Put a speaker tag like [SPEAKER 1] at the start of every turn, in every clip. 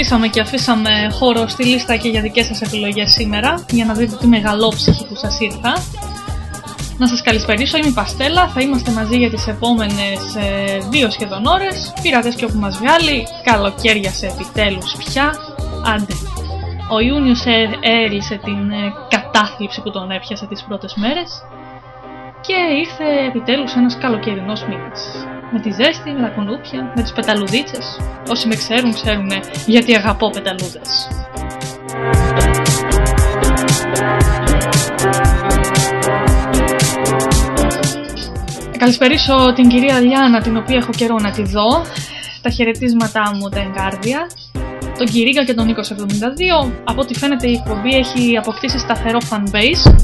[SPEAKER 1] αφήσαμε και αφήσαμε χώρο στη λίστα και για δικές σας επιλογές σήμερα για να δείτε τι μεγαλόψυχη που σας ήρθα. Να σας καλησπερίσω, είμαι η Παστέλα, θα είμαστε μαζί για τις επόμενες ε, δύο σχεδόν ώρες. Πήρατε και όπου μας βγάλει, σε επιτέλους πια, άντε. Ο Ιούνιος έλυσε την ε, κατάθλιψη που τον έπιασε τις πρώτες μέρες και ήρθε επιτέλους ένας καλοκαιρινός μήνας. Με τη ζέστη, με τα κουνούπια, με τις πεταλουδίτσες. Όσοι με ξέρουν, ξέρουν γιατί αγαπώ πεταλούδες. Καλησπερίσω την κυρία Λιάνα, την οποία έχω καιρό να τη δω. Τα χαιρετίσματά μου τα εγκάρδια. Τον Κυρίκα και τον Νίκο 72. Από ό,τι φαίνεται η εκπομπή έχει αποκτήσει σταθερό fanbase.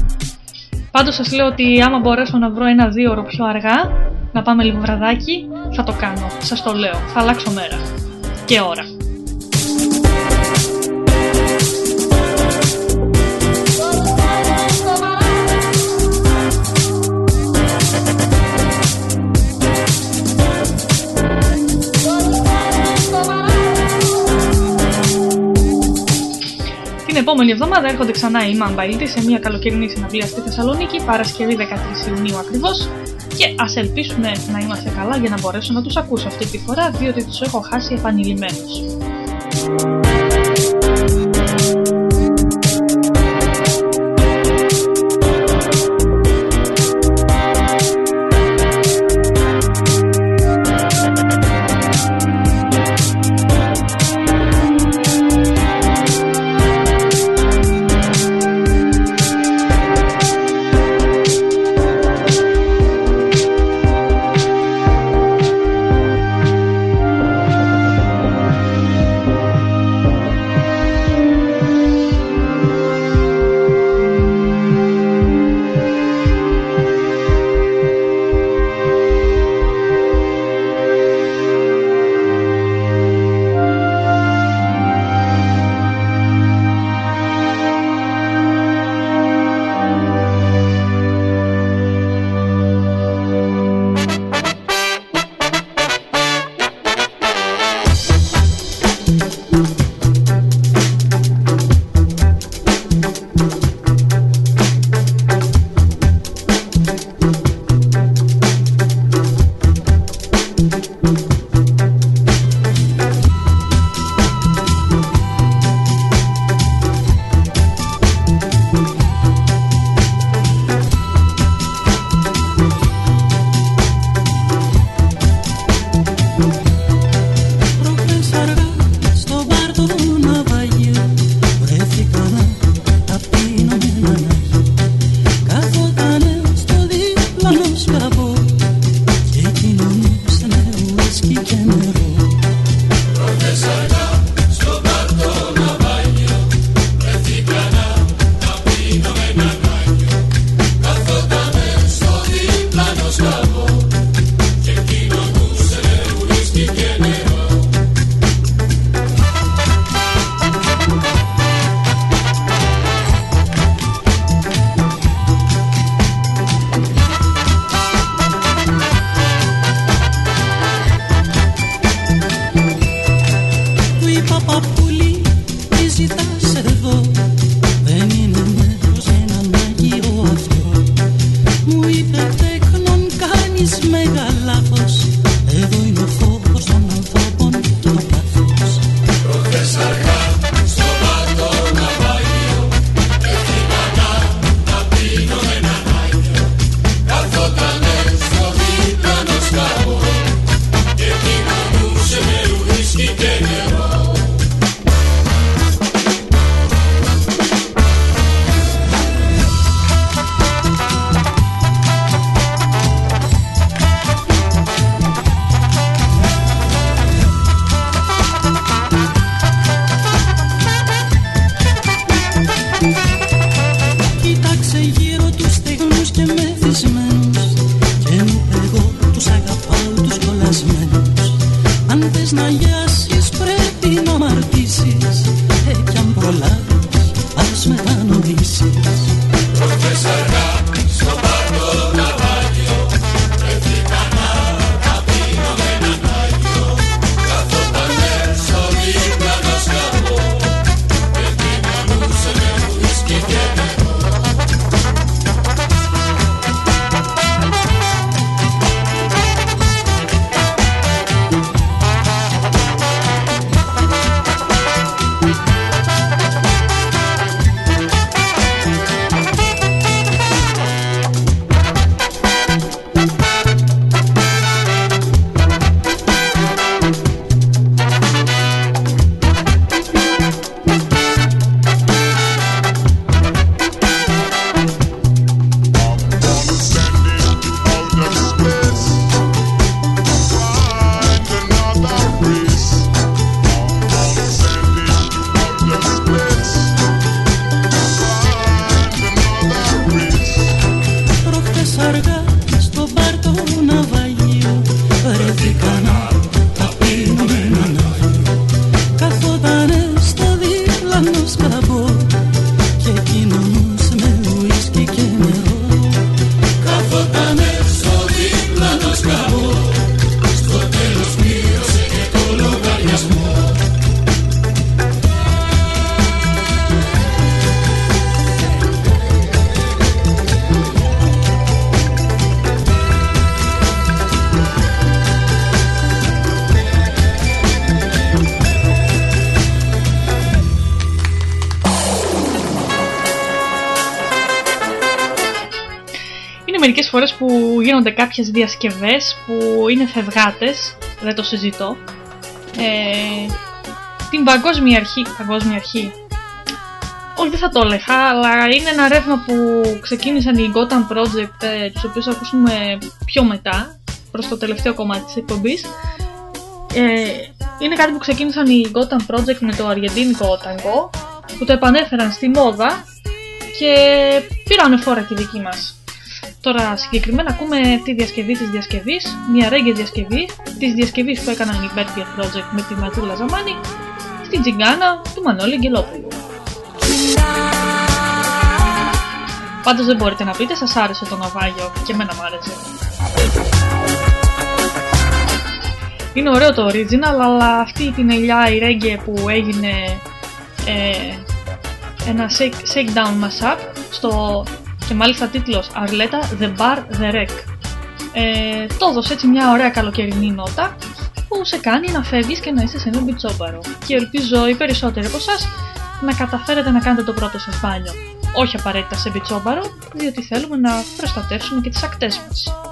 [SPEAKER 1] Πάντως σας λέω ότι άμα μπορέσω να βρω ένα-δύο ώρο πιο αργά, να πάμε λίγο βραδάκι, θα το κάνω. Σας το λέω. Θα αλλάξω μέρα. Και ώρα. Την επόμενη εβδομάδα έρχονται ξανά οι Μαμπαίλτοι σε μια καλοκαιρινή συναυλία στη Θεσσαλονίκη, Παρασκευή 13 Ιουνίου ακριβώς. Και ας ελπίσουμε να είμαστε καλά για να μπορέσω να τους ακούσω αυτή τη φορά, διότι τους έχω χάσει επανειλημμένως. Κάποιες διασκευές που είναι φευγάτες, δεν το συζητώ. Ε, την παγκόσμια αρχή, παγκόσμια αρχή, όχι δεν θα το έλεγα, αλλά είναι ένα ρεύμα που ξεκίνησαν οι Gotham Project, ε, τους οποίους ακούσουμε πιο μετά, προς το τελευταίο κομμάτι της εκπομπής. Ε, είναι κάτι που ξεκίνησαν οι Gotham Project με το αργεντίνικο ταγκό, που το επανέφεραν στη μόδα και πήραν φόρα τη δική μας. Τώρα συγκεκριμένα ακούμε τη διασκευή της διασκευής, μια ρέγγε διασκευή της διασκευής που έκαναν οι Birthday Project με τη Ματούλα Ζαμάνη στην Τζιγκάνα του Μανώλη Αγγελόπουλου. Πάντως δεν μπορείτε να πείτε, σας άρεσε το ναυάγιο και εμένα μου άρεσε. Είναι ωραίο το original, αλλά αυτή την ελιά η ρέγγε που έγινε ε, ένα shake, down mashup στο και μάλιστα τίτλος Αρλέτα The Bar The Wreck. Ε, το έδωσε έτσι μια ωραία καλοκαιρινή νότα που σε κάνει να φεύγεις και να είσαι σε ένα μπιτσόμπαρο. Και ελπίζω οι περισσότεροι από εσάς να καταφέρετε να κάνετε το πρώτο σας μπάνιο. Όχι απαραίτητα σε μπιτσόμπαρο, διότι θέλουμε να προστατεύσουμε και τις ακτές μας.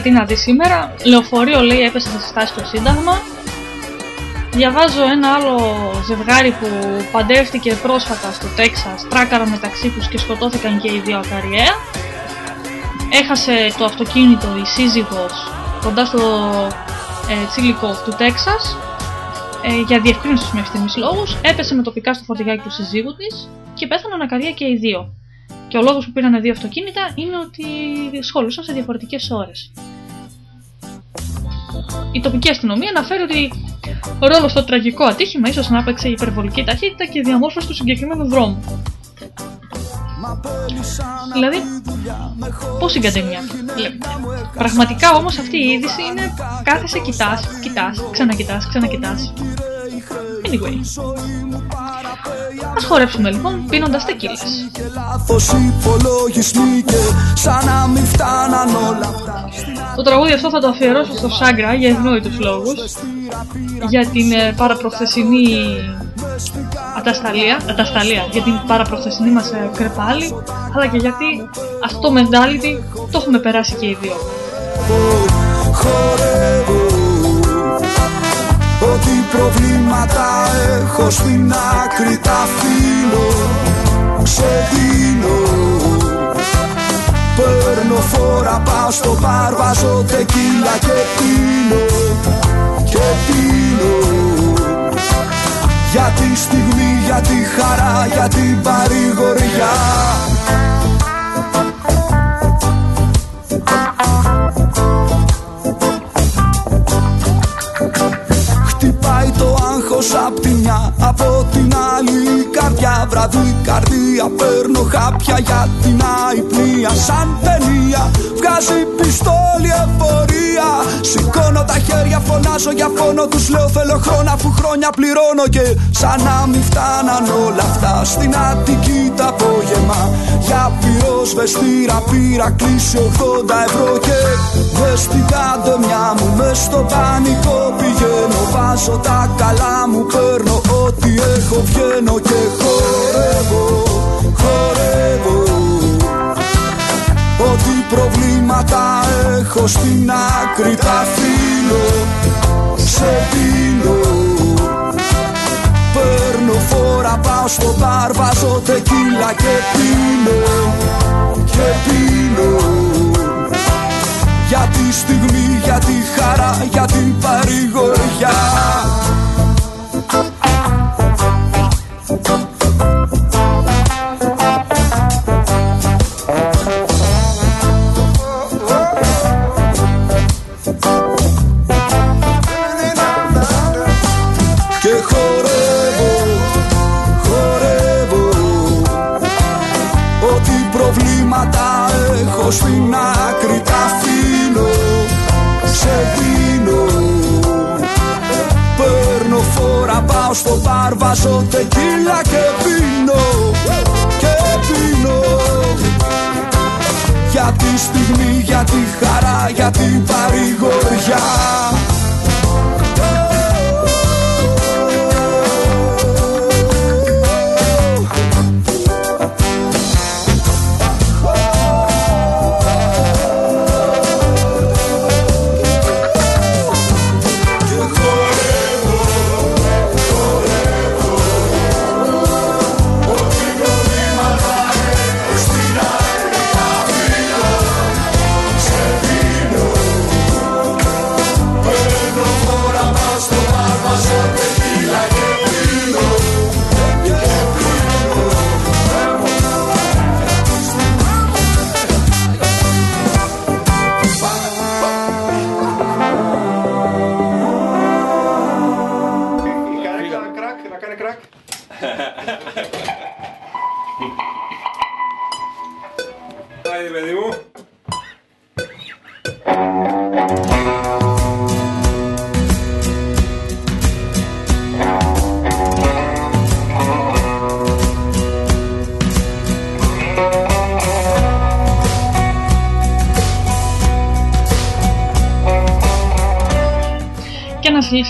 [SPEAKER 1] Και τι να δεις σήμερα. Λεωφορείο λέει έπεσε σε στάση στο Σύνταγμα. Διαβάζω ένα άλλο ζευγάρι που παντρεύτηκε πρόσφατα στο Τέξας, τράκαρα μεταξύ τους και σκοτώθηκαν και οι δύο ακαριέα. Έχασε το αυτοκίνητο η σύζυγος κοντά στο ε, τσίλικο του Τέξας ε, για διευκρίνηση με ευθυμείς λόγους. Έπεσε με τοπικά στο φορτηγάκι του συζύγου της και πέθαναν ακαρία και οι δύο. Και ο λόγος που πήραν δύο αυτοκίνητα είναι ότι σχολούσαν σε διαφορετικές ώρες. Η τοπική αστυνομία αναφέρει ότι ο ρόλο στο τραγικό ατύχημα ίσως να έπαιξε η υπερβολική ταχύτητα και η διαμόρφωση του συγκεκριμένου δρόμου. Δηλαδή, πώς συγκατεμιά. Πραγματικά όμως αυτή η είδηση είναι κάθεσαι, κοιτάς, κοιτάς, ξανακοιτάς, ξανακοιτάς. Anyway. Ας χορέψουμε λοιπόν πίνοντας τεκίλες. Το τραγούδι αυτό θα το αφιερώσω στο Σάγκρα για ευνόητους λόγους για την ε, παραπροθεσινή ατασταλία, ατασταλία για την παραπροθεσινή μας ε, κρεπάλη αλλά και γιατί αυτό το mentality το έχουμε περάσει και οι δύο.
[SPEAKER 2] Ό,τι προβλήματα έχω στην άκρη τα αφήνω Ξεδίνω Παίρνω φόρα πάω στο μπαρ Βάζω τεκίλα και πίνω Και πίνω. Για τη στιγμή, για τη χαρά, για την παρηγοριά. Άγχος απ' τη μια Από την άλλη καρδιά βραδύ καρδία Παίρνω χάπια για την αϊπνία. Σαν ταινία βγάζει πιστόλι εφορία. Σηκώνω τα χέρια φωνάζω για φόνο Τους λέω θέλω χρόνο αφού χρόνια πληρώνω Και σαν να μην φτάναν όλα αυτά. Στην Αττική τα απόγευμα Για πυροσβεστήρα πήρα κλείσει 80 ευρώ Και μες στην καντεμιά μου Μες στο πανικό πηγαίνω. Βάζω τα καλά μου παίρνω ό,τι έχω βγαίνω και χορεύω, χορεύω. Ό,τι προβλήματα έχω στην άκρη τα αφήνω Σε πίνω. Παίρνω φόρα πάω στο μπαρ βάζω τεκίλα και πίνω Και πίνω. Για τη στιγμή, για τη χαρά, για την παρηγοριά πάω στο μπαρ Βάζω τεκίλα και πίνω Και πίνω. Για τη στιγμή, για τη χαρά, για την παρηγοριά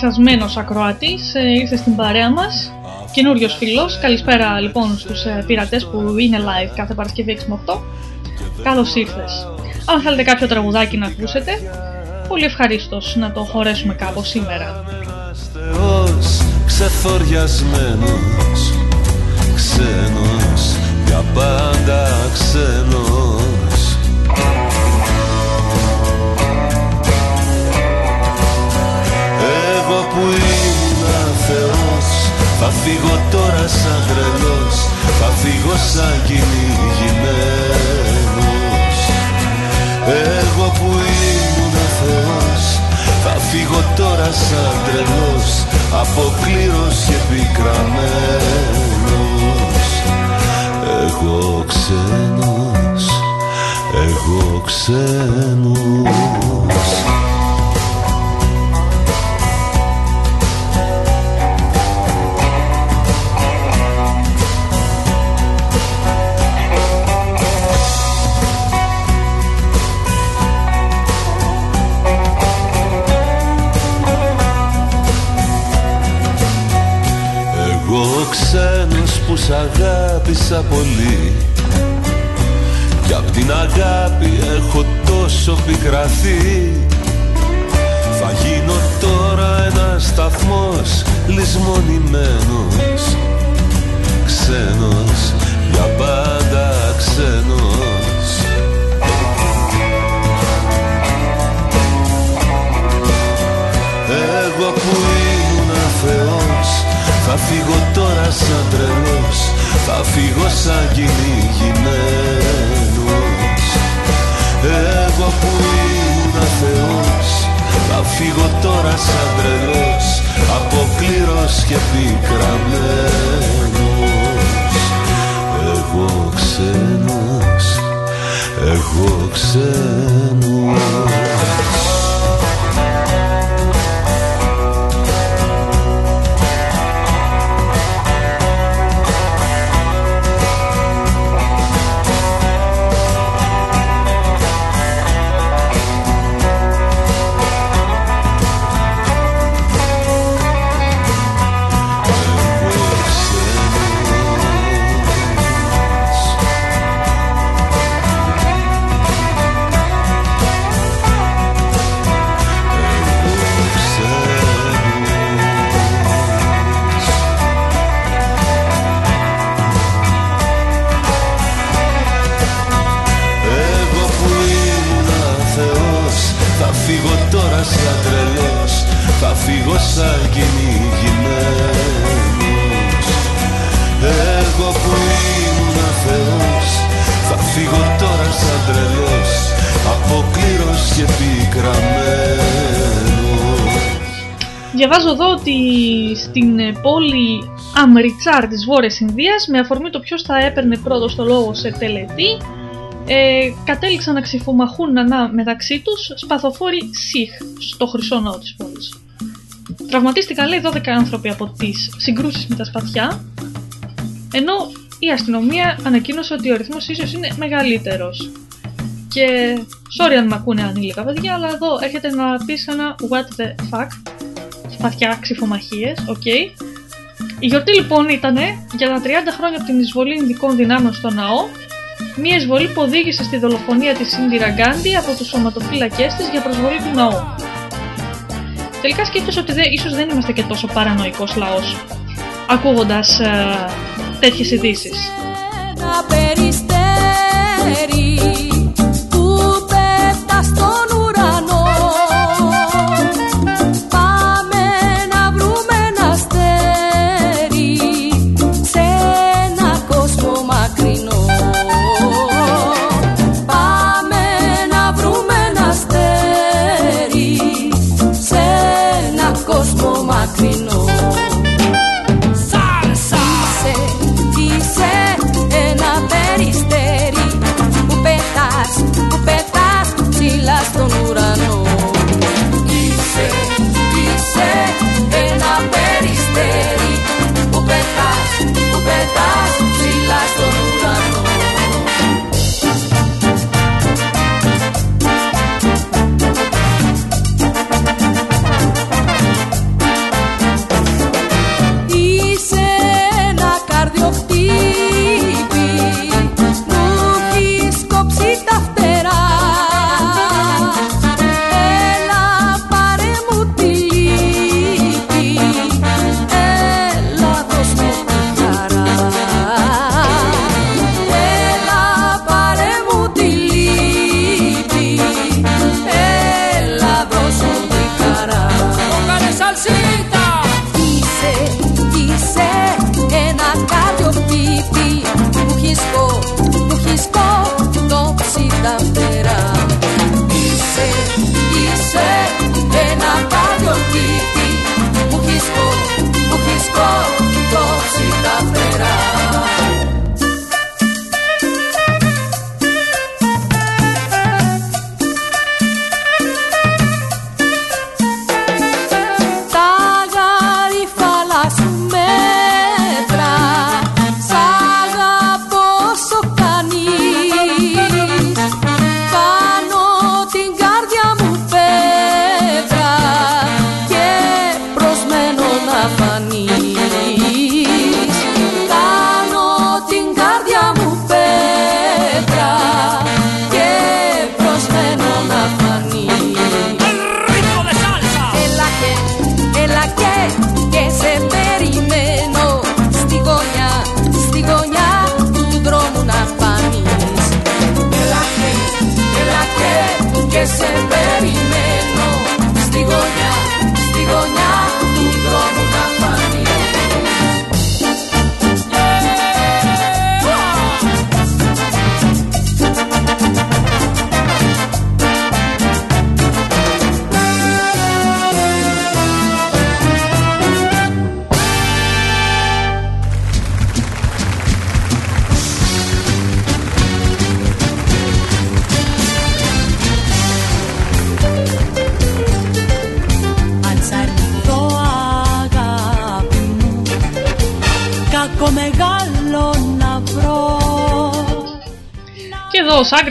[SPEAKER 1] λυσασμένος ακροατής ε, ήρθε στην παρέα μας. Καινούριος φίλος, καλησπέρα λοιπόν στους ε, πειρατές που είναι live κάθε Παρασκευή 6 με 8 Καλώς ήρθες. Αν θέλετε κάποιο τραγουδάκι να ακούσετε Πολύ ευχαρίστως να το χωρέσουμε κάπως σήμερα.
[SPEAKER 3] Ξεφοριασμένος Ξένος Για πάντα ξένος που ήμουν Θεός. Θα φύγω τώρα σαν τρελός Θα φύγω σαν κυνηγημένος. Εγώ που ήμουν Θεός Θα φύγω τώρα σαν τρελός Αποκλήρος και πικραμένος. Εγώ ξένος Εγώ ξένος σ' αγάπησα πολύ. Κι απ' την αγάπη έχω τόσο πικραθεί. Θα γίνω τώρα ένα σταθμός λησμονημένος. Ξένος, για πάντα ξένος. Εγώ που ήμουν Θεός Θα φύγω τώρα σαν τρελός Θα φύγω σαν κυνηγημένος Εγώ που ήμουν Θεός Θα φύγω τώρα σαν τρελός Αποκλήρος και πικραμένος. Εγώ ξένος Εγώ ξένος
[SPEAKER 4] Διαβάζω εδώ ότι στην πόλη Αμριτσάρ της Βόρειας Ινδίας με αφορμή το ποιος θα έπαιρνε πρώτος το λόγο σε τελετή ε, κατέληξαν να ξυφομαχούν ανά μεταξύ τους σπαθοφόροι Σιχ στο χρυσό ναό της πόλης. Τραυματίστηκαν λέει 12 άνθρωποι από τις συγκρούσεις με τα σπαθιά ενώ η αστυνομία ανακοίνωσε ότι ο ρυθμός ίσως είναι μεγαλύτερος. Και sorry αν με ακούνε ανήλικα παιδιά, αλλά εδώ έχετε να πεις ένα what the fuck σπαθιά ξιφομαχίες, OK. Okay. Η γιορτή λοιπόν ήταν για τα 30 χρόνια από την εισβολή Ινδικών δυνάμεων στο ναό, μια εισβολή που οδήγησε στη δολοφονία της Ίντιρα Γκάντι από τους σωματοφύλακές της για προσβολή του ναού. Τελικά σκέφτεσαι ότι δε, ίσως δεν είμαστε και τόσο παρανοϊκός λαός, ακούγοντας ε, τέτοιες ειδήσεις. όρκο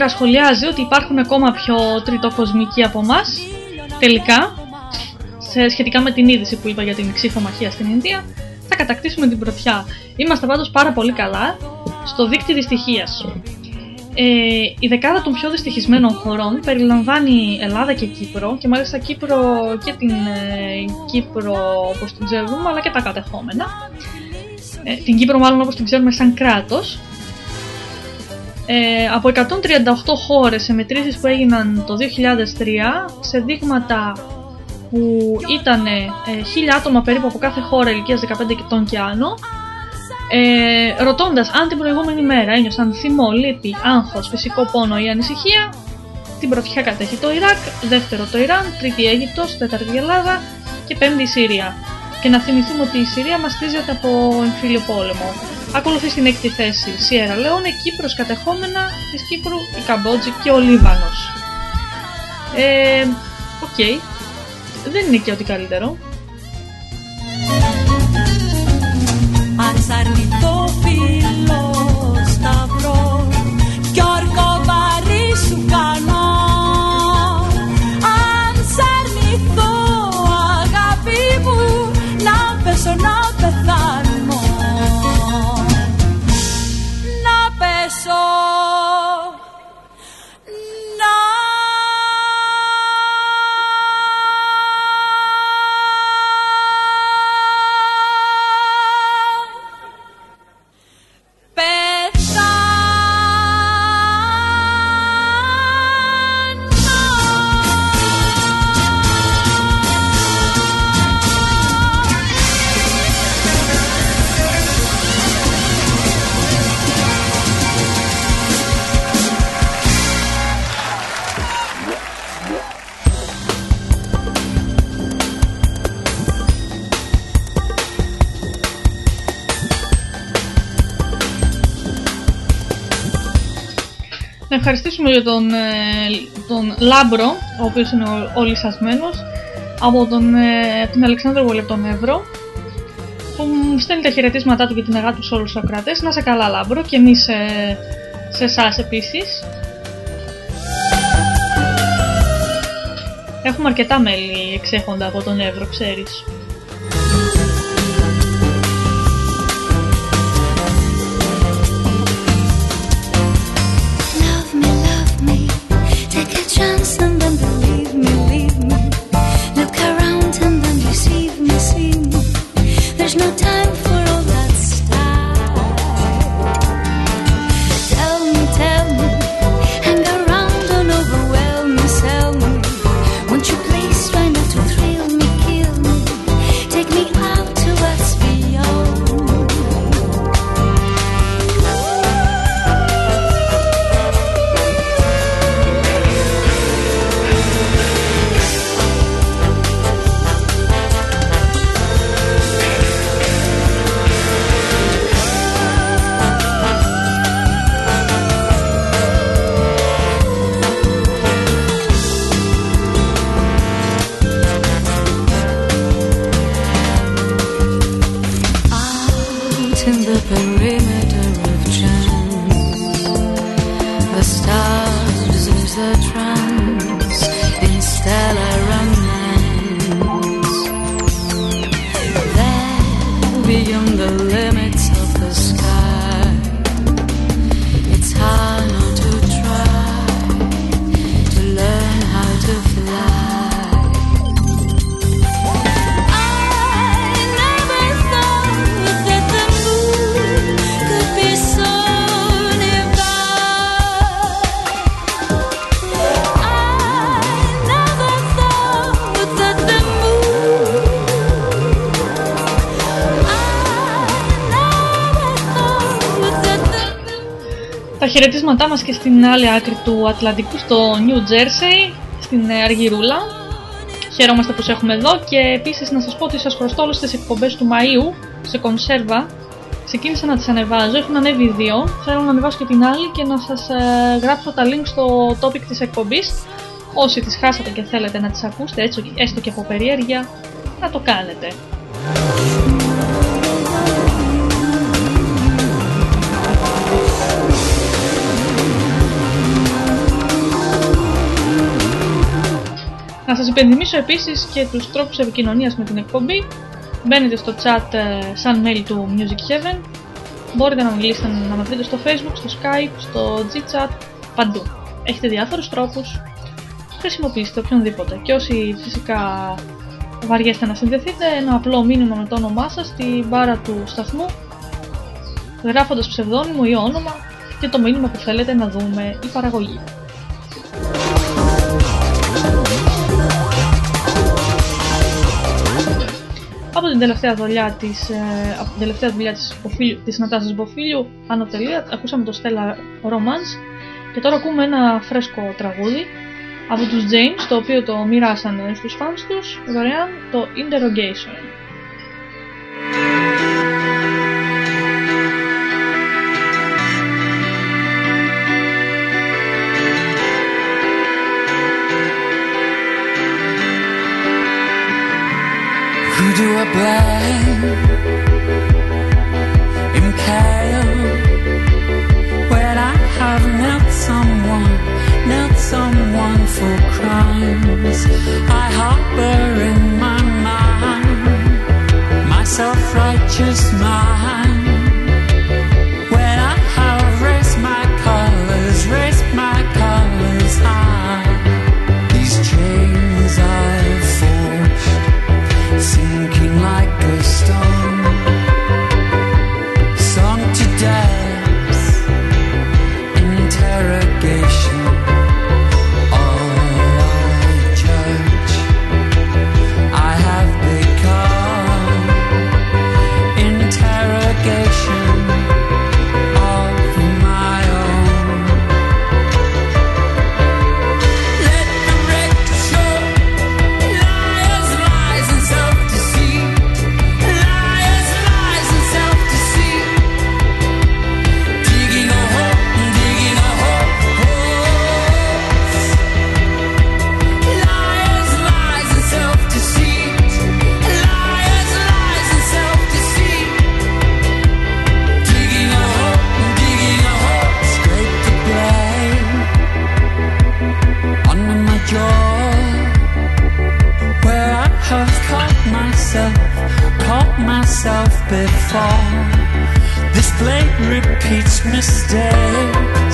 [SPEAKER 1] εδώ ο Σάγκρα σχολιάζει ότι υπάρχουν ακόμα πιο τριτοκοσμικοί από εμάς. Τελικά, σε, σχετικά με την είδηση που είπα για την ξύφομαχία στην Ινδία, θα κατακτήσουμε την πρωτιά. Είμαστε πάντως πάρα πολύ καλά στο δίκτυο δυστυχίας. Ε, η δεκάδα των πιο δυστυχισμένων χωρών περιλαμβάνει Ελλάδα και Κύπρο και μάλιστα Κύπρο και την ε, Κύπρο όπως την ξέρουμε αλλά και τα κατεχόμενα. Ε, την Κύπρο μάλλον όπως την ξέρουμε σαν κράτος. Ε, από 138 χώρες σε μετρήσεις που έγιναν το 2003 σε δείγματα που ήταν ε, 1000 άτομα περίπου από κάθε χώρα ηλικίας 15 ετών και άνω ε, ρωτώντας αν την προηγούμενη μέρα ένιωσαν θυμό, λύπη, άγχος, φυσικό πόνο ή ανησυχία, την πρωτιά κατέχει το Ιράκ, δεύτερο το Ιράν, τρίτη Αίγυπτος, τέταρτη Ελλάδα και πέμπτη η Συρία. Και να θυμηθούμε ότι η Συρία μαστίζεται από εμφύλιο πόλεμο. Ακολουθεί στην έκτη θέση Σιέρα Λεόνε, Κύπρος κατεχόμενα της Κύπρου, η Καμπότζη και ο Λίβανος. Ε, OK. Okay. Δεν είναι και ό,τι καλύτερο.
[SPEAKER 4] αρνητό φίλο
[SPEAKER 1] ευχαριστήσουμε για τον, ε, τον Λάμπρο, ο οποίος είναι ο, ο λυσσασμένος, από τον, ε, την Αλεξανδρούπολη απ' τον Εύρο, που μου στέλνει τα χαιρετίσματά του και την αγάπη του σε όλους τους ακροατές. Να 'σαι καλά Λάμπρο και εμείς ε, σε εσάς επίσης. Έχουμε αρκετά μέλη εξέχοντα από τον Εύρο, ξέρεις. 三三班 χαιρετίσματά μας και στην άλλη άκρη του Ατλαντικού στο New Jersey, στην ε, Αργυρούλα. Χαίρομαστε που σε έχουμε εδώ και επίσης να σας πω ότι σας χρωστώ όλες τις εκπομπές του Μαΐου σε κονσέρβα. Ξεκίνησα να τις ανεβάζω, έχουν ανέβει δύο, θέλω να ανεβάσω και την άλλη και να σας ε, γράψω τα link στο topic της εκπομπής. Όσοι τις χάσατε και θέλετε να τις ακούσετε έτσι έστω και από περιέργεια, να το κάνετε. Να σας υπενθυμίσω επίσης και τους τρόπους επικοινωνίας με την εκπομπή. Μπαίνετε στο chat ε, σαν mail του Music Heaven. Μπορείτε να μιλήσετε, να με βρείτε στο facebook, στο skype, στο gchat, παντού. Έχετε διάφορους τρόπους. Χρησιμοποιήστε οποιονδήποτε. Και όσοι φυσικά βαριέστε να συνδεθείτε, ένα απλό μήνυμα με το όνομά σας στην μπάρα του σταθμού, γράφοντας ψευδόνυμο ή όνομα και το μήνυμα που θέλετε να δούμε η παραγωγή. Από την τελευταία δουλειά της, ε, από την τελευταία δουλειά της, Μποφίλιου, της Νατάσας Μποφίλιου, Άνω τελεία, ακούσαμε το Stella Romance και τώρα ακούμε ένα φρέσκο τραγούδι από τους James, το οποίο το μοιράσανε στους fans τους, δωρεάν, το Interrogation.
[SPEAKER 5] Do I blame? Impale when I have knelt someone, knelt someone for crimes I harbor in my mind, my self-righteous mind. Before. This blade repeats mistakes,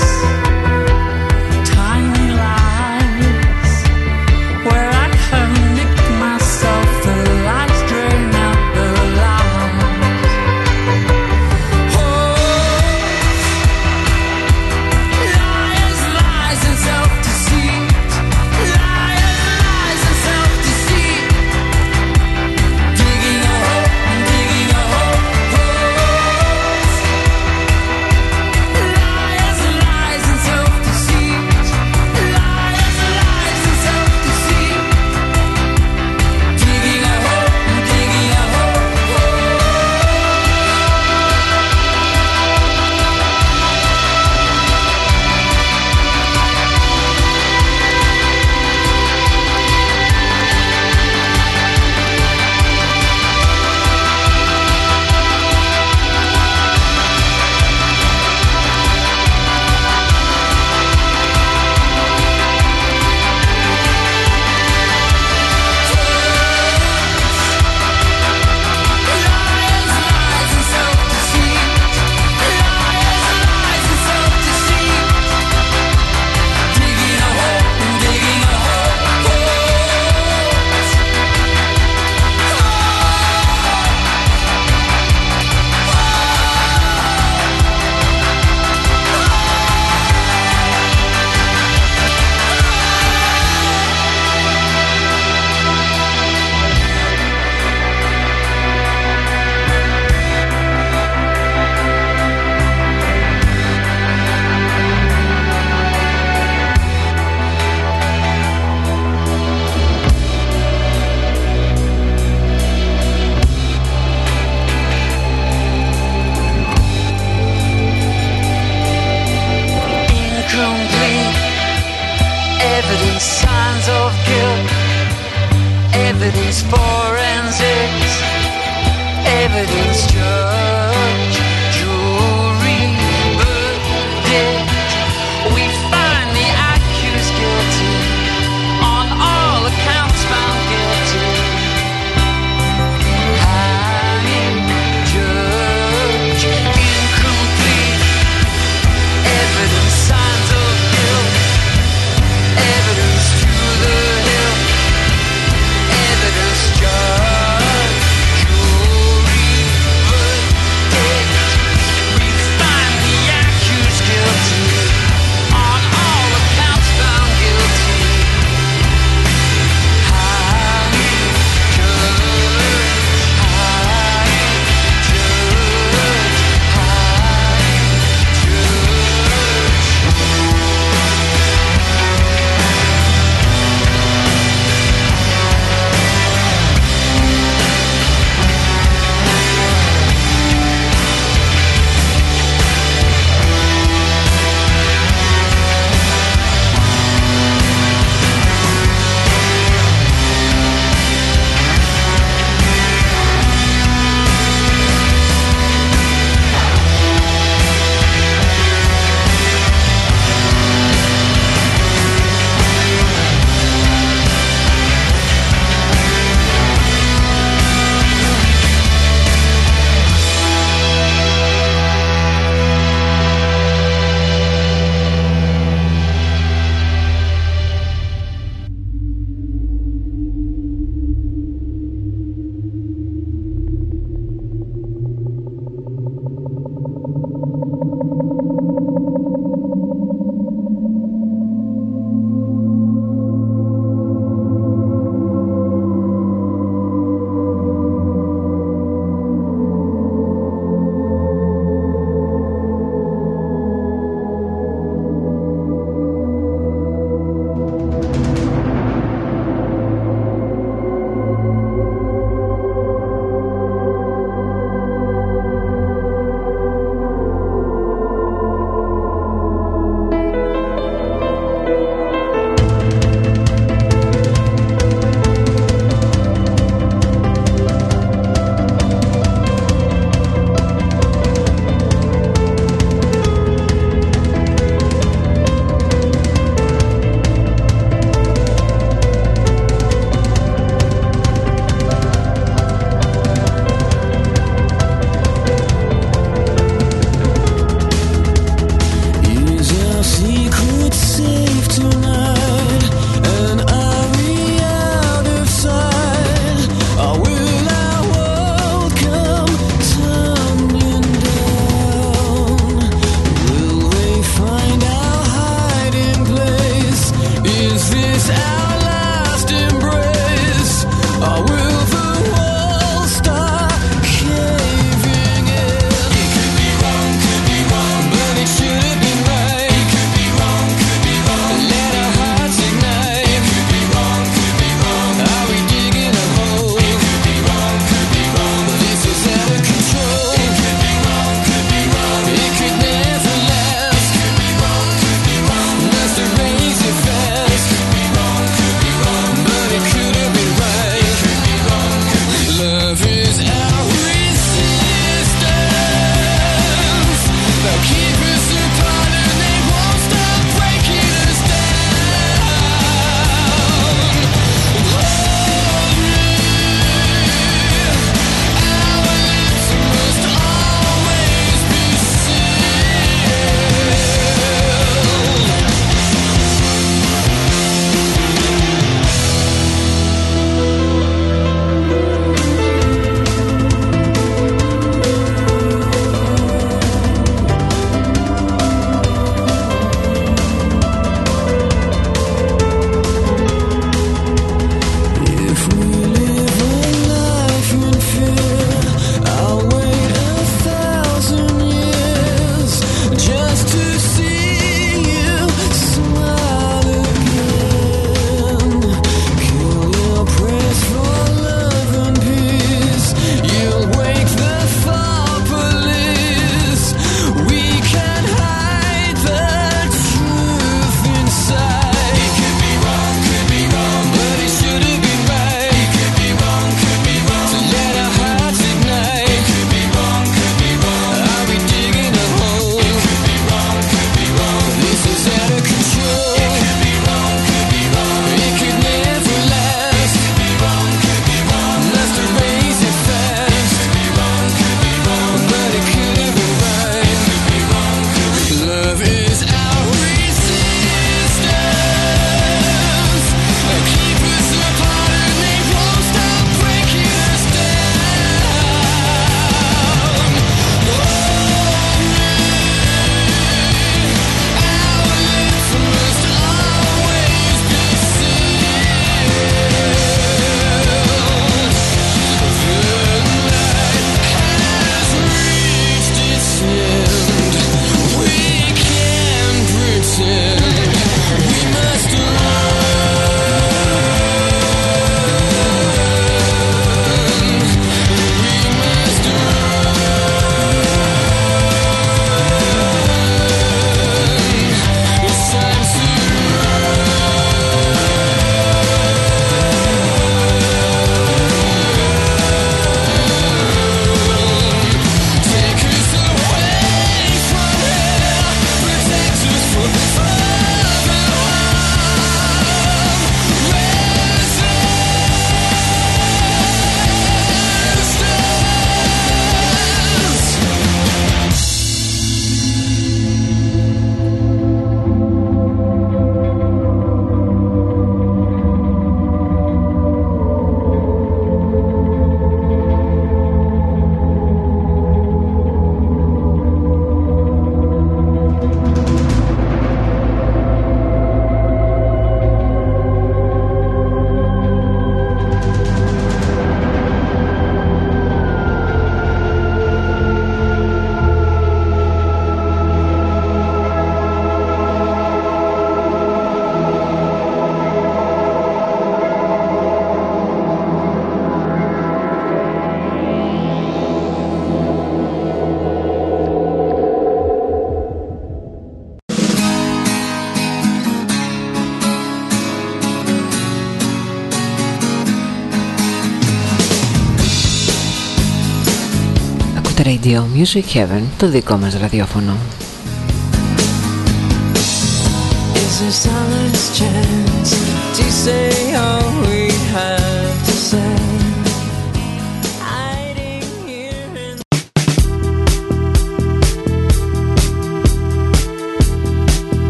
[SPEAKER 6] Music Heaven, το δικό μας ραδιόφωνο.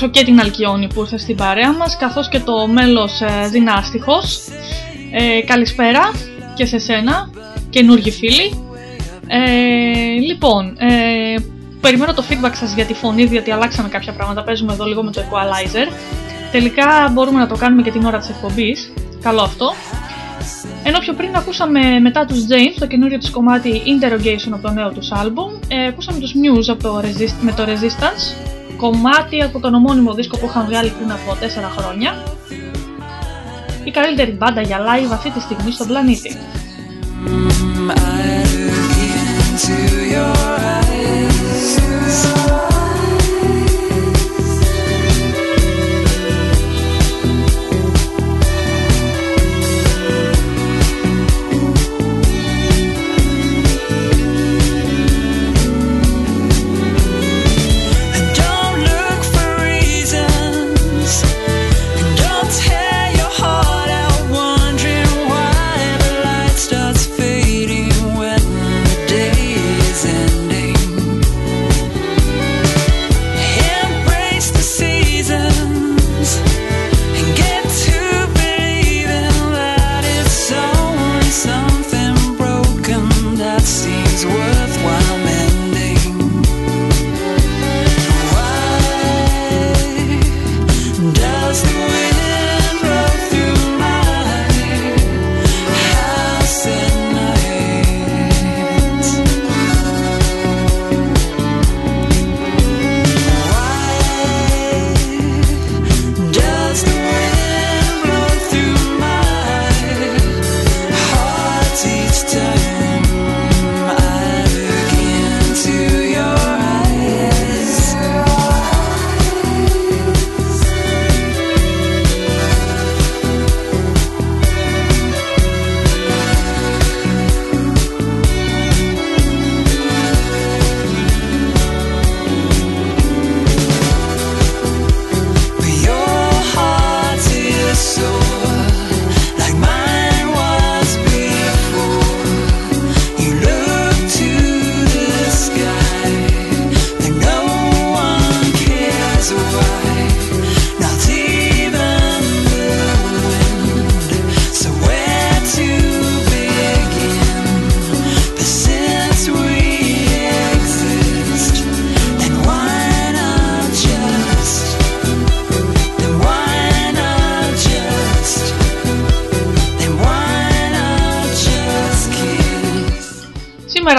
[SPEAKER 1] Back
[SPEAKER 5] Να καλησπερίσω και την Αλκιόνη που ήρθε στην παρέα μας, καθώς και το μέλος ε, Δυνάστιχος. Ε, καλησπέρα και σε σένα, καινούργοι φίλοι. Ε, λοιπόν, ε, περιμένω το feedback σας για τη φωνή, διότι αλλάξαμε κάποια πράγματα. Παίζουμε εδώ λίγο με το equalizer. Τελικά μπορούμε να το κάνουμε και την ώρα της εκπομπής. Καλό αυτό. Ενώ πιο πριν ακούσαμε μετά τους James το καινούριο της κομμάτι Interrogation από το νέο τους άλμπουμ. Ε, ακούσαμε τους Muse από το Resist, με το Resistance. Κομμάτι από τον ομώνυμο δίσκο που είχαν βγάλει πριν από 4 χρόνια. Η καλύτερη μπάντα για live αυτή τη στιγμή στον πλανήτη.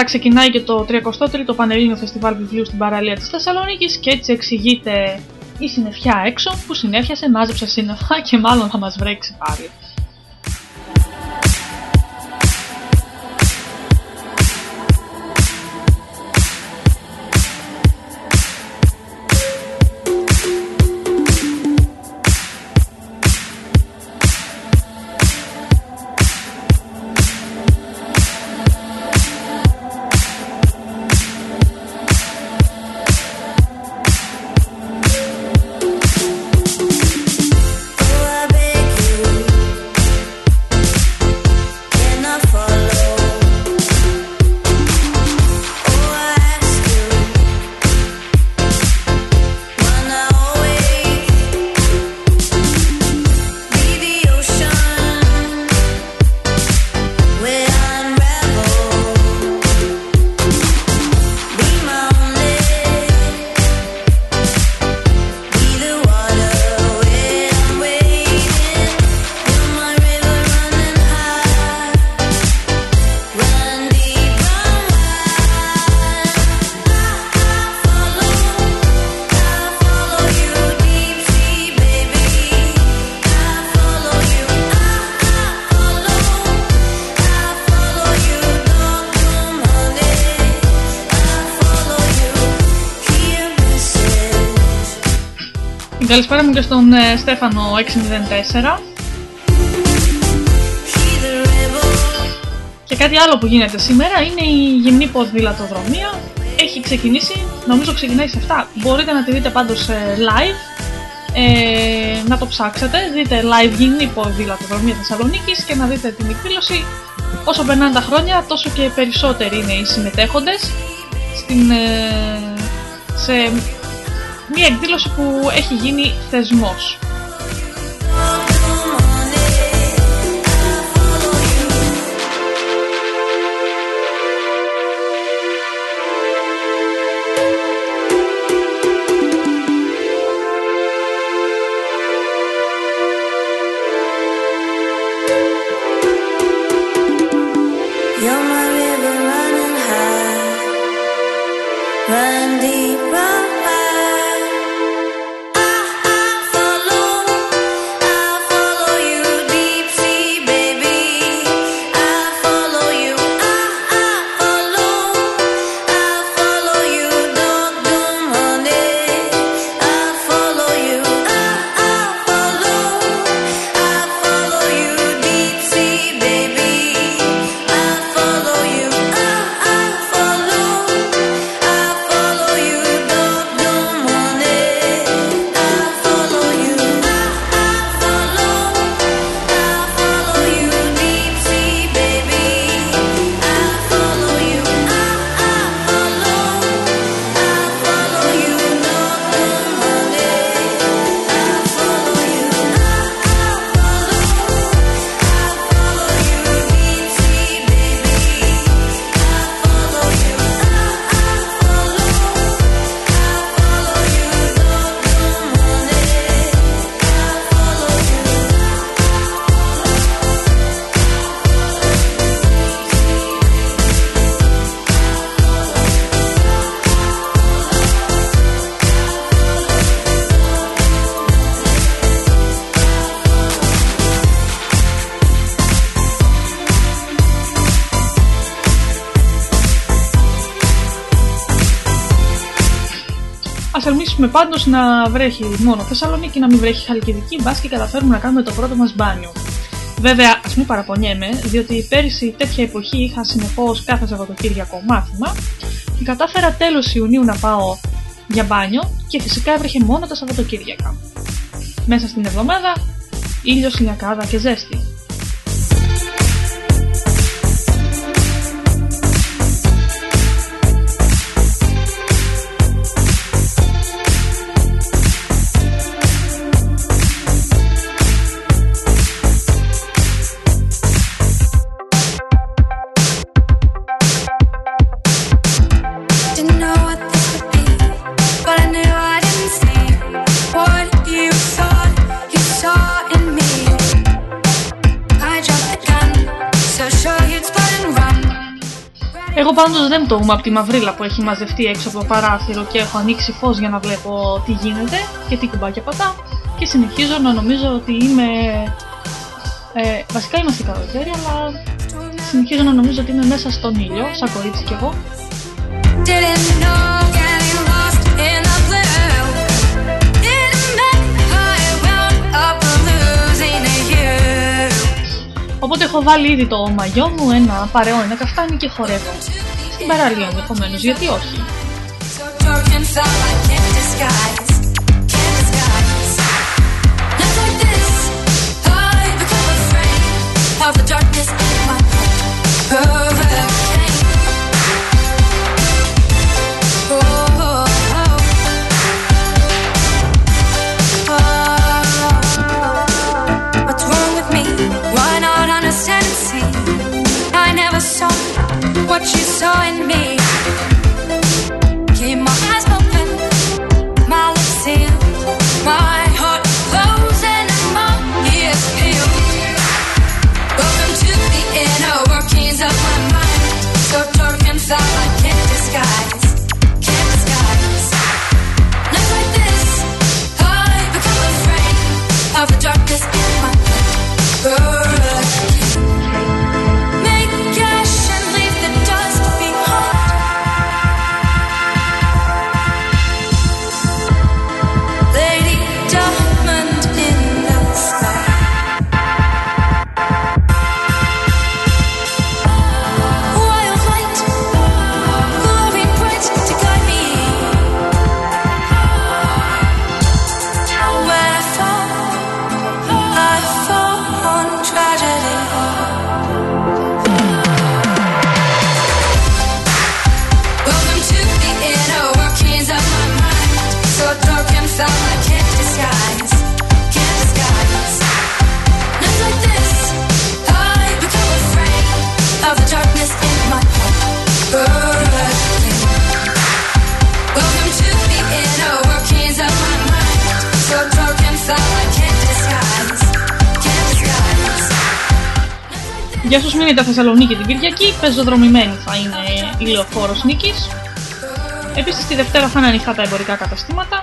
[SPEAKER 5] Ξεκινάει και το 33ο Πανελλήνιο Φεστιβάλ Βιβλίου στην παραλία της Θεσσαλονίκης και έτσι εξηγείται η συννεφιά έξω που συνέφιασε, μάζεψε σύννεφα και μάλλον θα μας βρέξει πάλι.
[SPEAKER 1] Καλησπέρα μου και στον ε, Στέφανο 604. Και κάτι άλλο που γίνεται σήμερα είναι η γυμνή ποδηλατοδρομία. Έχει ξεκινήσει, νομίζω ξεκινάει σε 7. Μπορείτε να τη δείτε πάντως ε, live. Ε, να το ψάξετε, δείτε live γυμνή ποδηλατοδρομία Θεσσαλονίκης και να δείτε την εκδήλωση. Όσο περνάνε τα χρόνια, τόσο και περισσότεροι είναι οι συμμετέχοντες στην, ε, σε μια εκδήλωση που έχει γίνει θεσμός. Ελπίσουμε πάντως να βρέχει μόνο Θεσσαλονίκη, να μην βρέχει Χαλκιδική, μπας και καταφέρουμε να κάνουμε το πρώτο μας μπάνιο. Βέβαια, ας μην παραπονιέμαι, διότι πέρυσι τέτοια εποχή είχα συνεχώς κάθε Σαββατοκύριακο μάθημα και κατάφερα τέλος Ιουνίου να πάω για μπάνιο και φυσικά έβρεχε μόνο τα Σαββατοκύριακα. Μέσα στην εβδομάδα, ήλιος, λιακάδα και ζέστη. Πάντως δεν πτωγούμαι από τη μαυρίλα που έχει μαζευτεί έξω από το παράθυρο και έχω ανοίξει φως για να βλέπω τι γίνεται και τι κουμπάκια πατά και συνεχίζω να νομίζω ότι είμαι... Ε, βασικά είμαστε καλοκαίρι, αλλά συνεχίζω να νομίζω ότι είμαι μέσα στον ήλιο, σαν κορίτσι κι εγώ.
[SPEAKER 7] Didn't know getting lost in the blue. Didn't know how I wound up losing you.
[SPEAKER 1] Οπότε έχω βάλει ήδη το μαγιό μου, ένα παρεό, ένα καφτάνι και χορεύω. Στην παραλία ενδεχομένως, γιατί όχι.
[SPEAKER 7] So saw in me.
[SPEAKER 1] Για όσους μείνετε Θεσσαλονίκη την Κυριακή, πεζοδρομημένη θα είναι η λεωφόρος Νίκης. Επίσης τη Δευτέρα θα είναι ανοιχτά τα εμπορικά καταστήματα.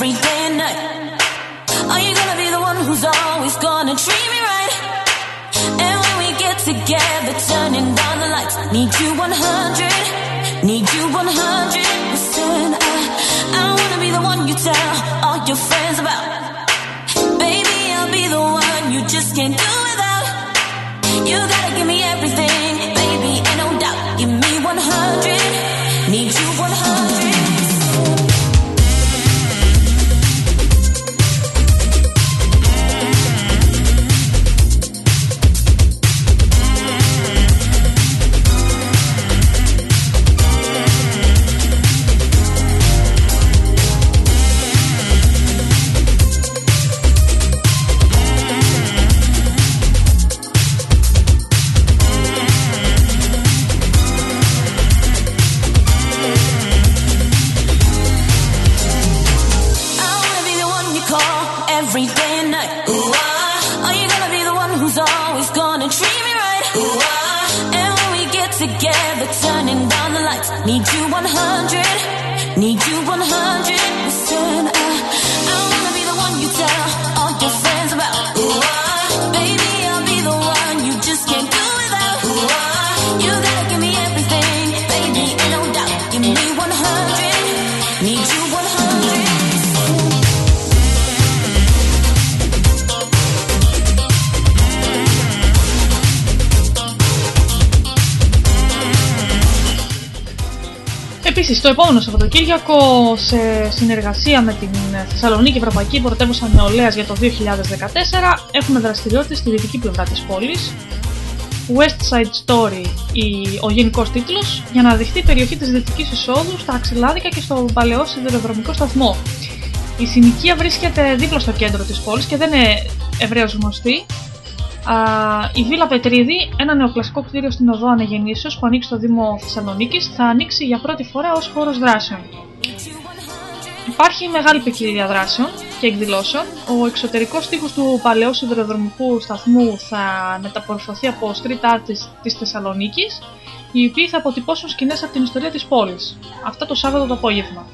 [SPEAKER 4] Every day and night. Are you gonna be the one who's always gonna treat me right? And when we get together, turning down the lights, need you 100, need you 100 percent. I, I wanna be the one you tell all your friends about. Baby, I'll be the one you just can't do without. You gotta give me everything, baby, and no doubt, give me 100, need you
[SPEAKER 1] Επίσης, το επόμενο Σαββατοκύριακο, σε συνεργασία με την Θεσσαλονίκη Ευρωπαϊκή Πρωτεύουσα Νεολαίας για το 2014, έχουμε δραστηριότητες στη δυτική πλευρά της πόλης. West Side Story η, ο γενικός τίτλος, για να δειχτεί η περιοχή της δυτικής εισόδου στα Αξιλάδικα και στο παλαιό σιδηροδρομικό σταθμό. Η συνοικία βρίσκεται δίπλα στο κέντρο της πόλης και δεν είναι ευρέως γνωστή, Α, η Βίλα Πετρίδη, ένα νεοκλασικό κτίριο στην οδό Αναγεννήσεως που ανοίξει στο Δήμο Θεσσαλονίκης, θα ανοίξει για πρώτη φορά ως χώρος δράσεων. Υπάρχει μεγάλη ποικιλία δράσεων και εκδηλώσεων. Ο εξωτερικός τείχος του παλαιού σιδηροδρομικού σταθμού θα μεταπορφωθεί από street artists της Θεσσαλονίκης, οι οποίοι θα αποτυπώσουν σκηνές από την ιστορία της πόλης. Αυτό το Σάββατο το απόγευμα.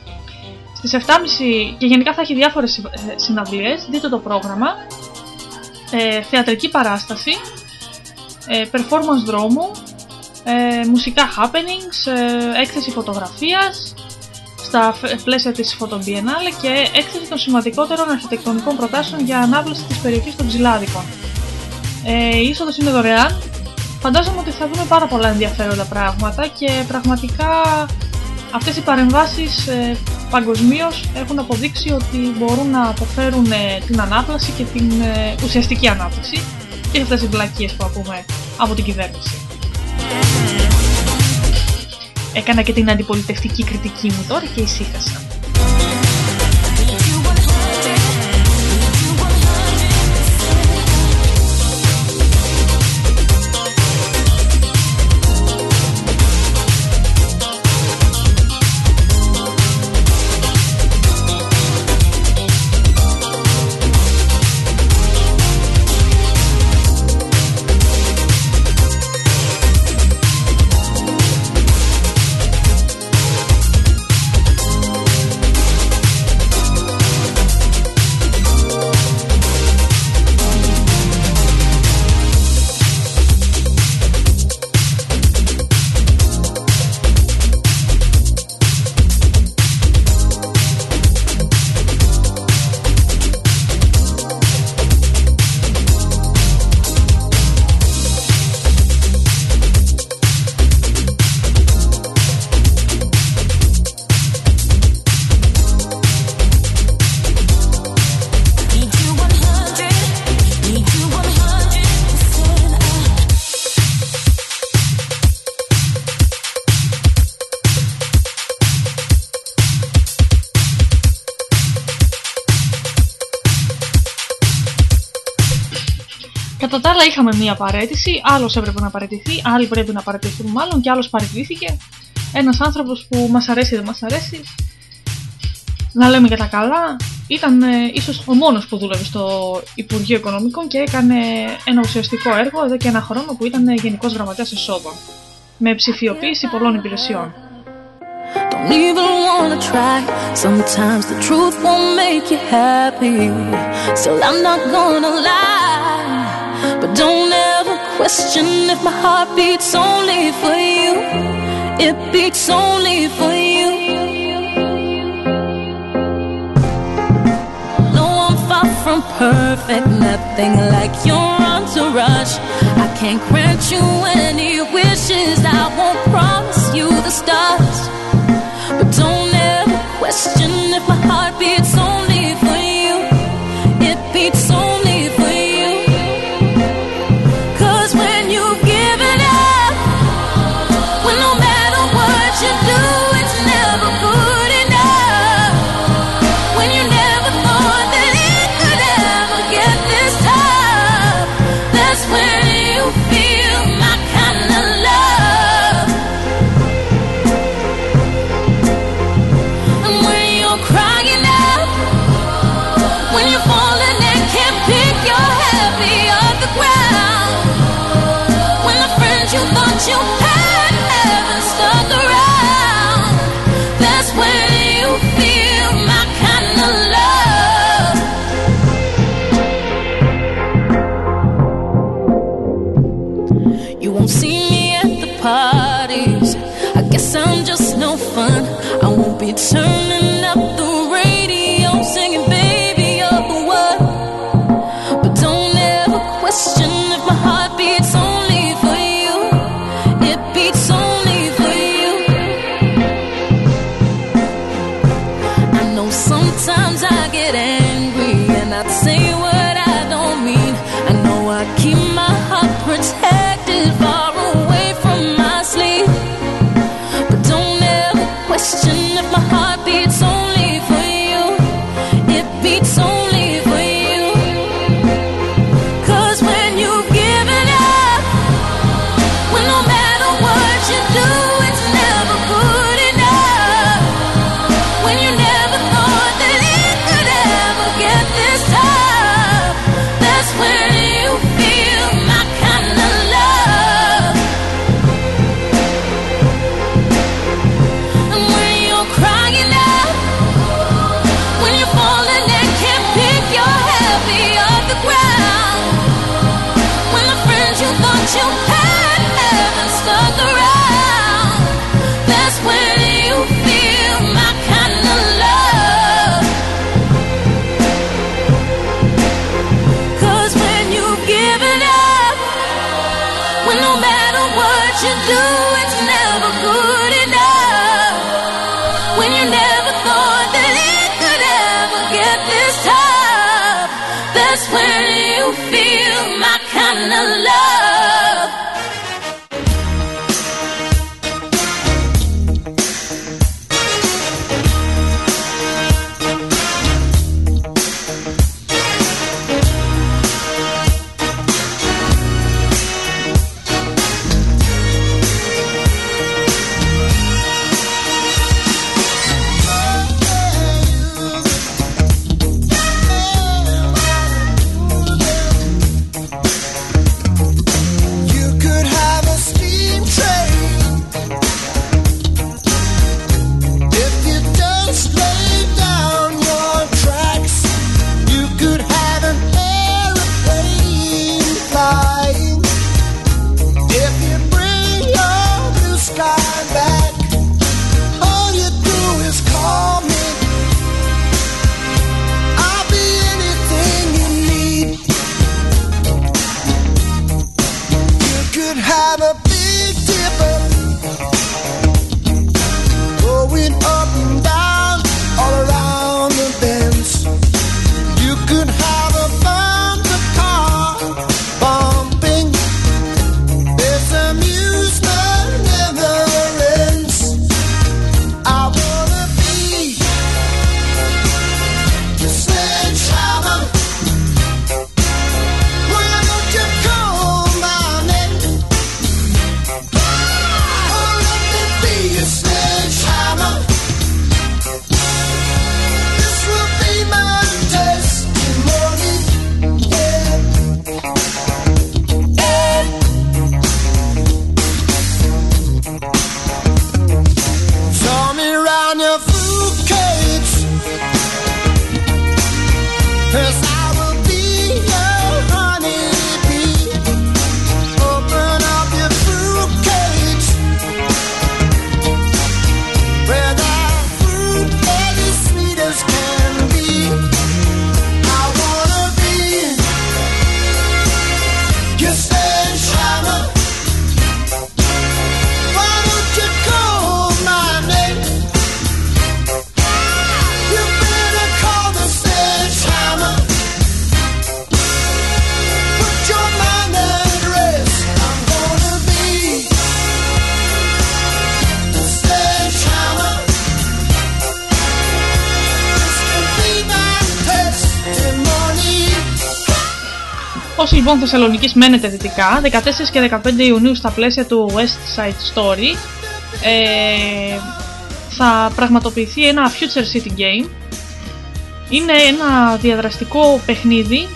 [SPEAKER 1] Στις 7.30 και γενικά θα έχει διάφορες συ- ε, συναυλίες, δείτε το πρόγραμμα ε, θεατρική παράσταση, ε, performance δρόμου, ε, μουσικά happenings, ε, έκθεση φωτογραφίας στα φ- πλαίσια της φωτομπιενάλε και έκθεση των σημαντικότερων αρχιτεκτονικών προτάσεων για ανάπλαση της περιοχής των Ψηλάδικων. Ε, η είσοδος είναι δωρεάν. Φαντάζομαι ότι θα δούμε πάρα πολλά ενδιαφέροντα πράγματα και πραγματικά Αυτές οι παρεμβάσεις ε, παγκοσμίως έχουν αποδείξει ότι μπορούν να αποφέρουν ε, την ανάπλαση και την ε, ουσιαστική ανάπτυξη και αυτές οι βλακίες που ακούμε από την κυβέρνηση. Έκανα και την αντιπολιτευτική κριτική μου τώρα και ησύχασα. είχαμε μία παρέτηση, άλλος έπρεπε να παραιτηθεί, άλλοι πρέπει να παραιτηθούν μάλλον και άλλος παραιτήθηκε. Ένας άνθρωπος που μας αρέσει ή δεν μας αρέσει, να λέμε για τα καλά, ήταν ε, ίσως ο μόνος που δούλευε στο Υπουργείο Οικονομικών και έκανε ένα ουσιαστικό έργο εδώ και ένα χρόνο που ήταν ε, Γενικός Γραμματέας στο ΣΟΒΑ με ψηφιοποίηση πολλών υπηρεσιών.
[SPEAKER 4] Don't even wanna try. Sometimes the truth won't make you happy. Still I'm not gonna lie. But don't ever question if my heart beats only for you. It beats only for you. No, I'm far from perfect, nothing like your entourage. I can't grant you any wishes, I won't promise.
[SPEAKER 1] Όσοι λοιπόν Θεσσαλονίκης μένετε δυτικά, 14 και 15 Ιουνίου στα πλαίσια του West Side Story ε, θα πραγματοποιηθεί ένα Future City Game. Είναι ένα διαδραστικό παιχνίδι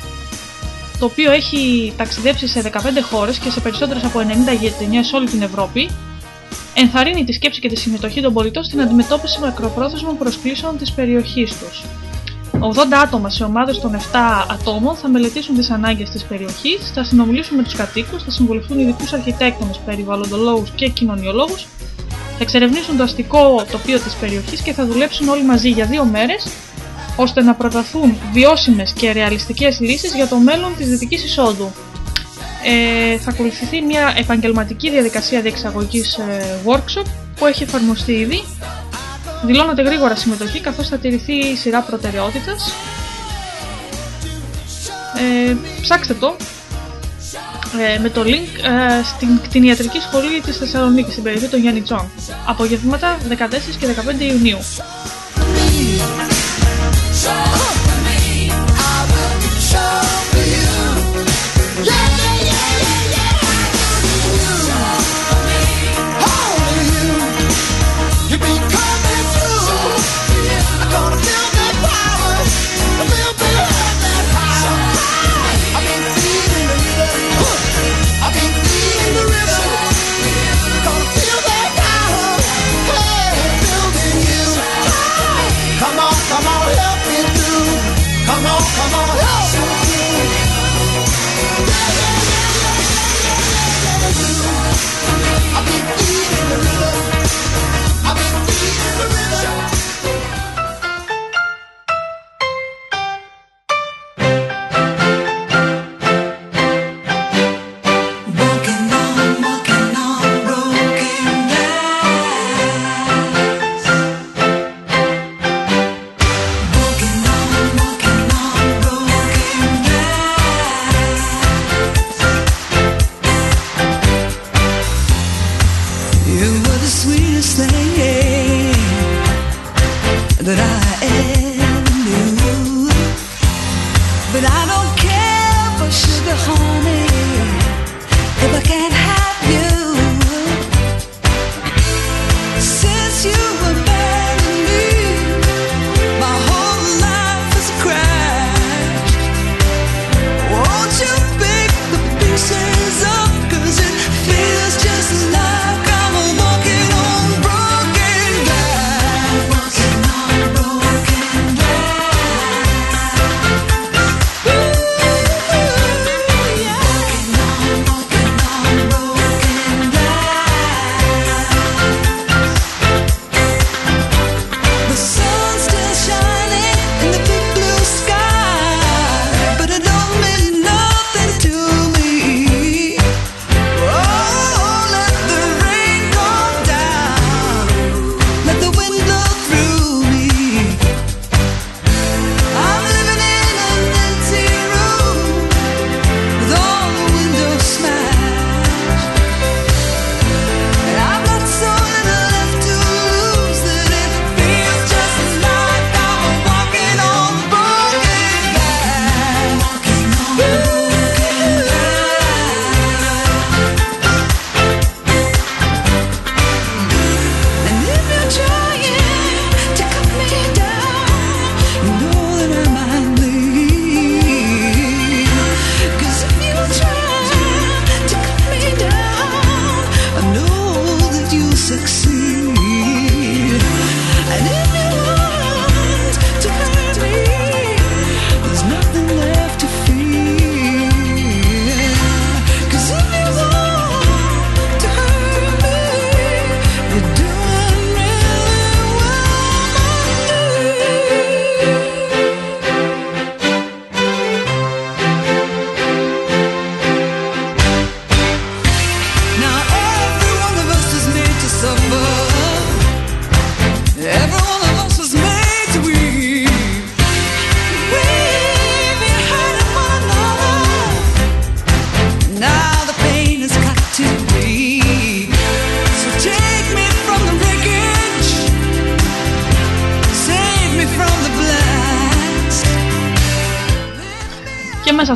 [SPEAKER 1] το οποίο έχει ταξιδέψει σε 15 χώρες και σε περισσότερες από 90 γειτονιές σε όλη την Ευρώπη. Ενθαρρύνει τη σκέψη και τη συμμετοχή των πολιτών στην αντιμετώπιση μακροπρόθεσμων προσκλήσεων της περιοχής τους. 80 άτομα σε ομάδες των 7 ατόμων θα μελετήσουν τις ανάγκες της περιοχής, θα συνομιλήσουν με τους κατοίκους, θα συμβουλευτούν ειδικούς αρχιτέκτονες, περιβαλλοντολόγους και κοινωνιολόγους, θα εξερευνήσουν το αστικό τοπίο της περιοχής και θα δουλέψουν όλοι μαζί για δύο μέρες, ώστε να προταθούν βιώσιμες και ρεαλιστικές λύσεις για το μέλλον της Δυτικής Εισόδου. Ε, θα ακολουθηθεί μια επαγγελματική διαδικασία διεξαγωγής ε, workshop που έχει εφαρμοστεί ήδη Δηλώνεται γρήγορα συμμετοχή καθώς θα τηρηθεί η σειρά προτεραιότητας. Ε, ψάξτε το ε, με το link ε, στην κτηνιατρική σχολή της Θεσσαλονίκης στην περιοχή των Γιάννη Τσόν. Απογεύματα 14 και 15 Ιουνίου.
[SPEAKER 8] Come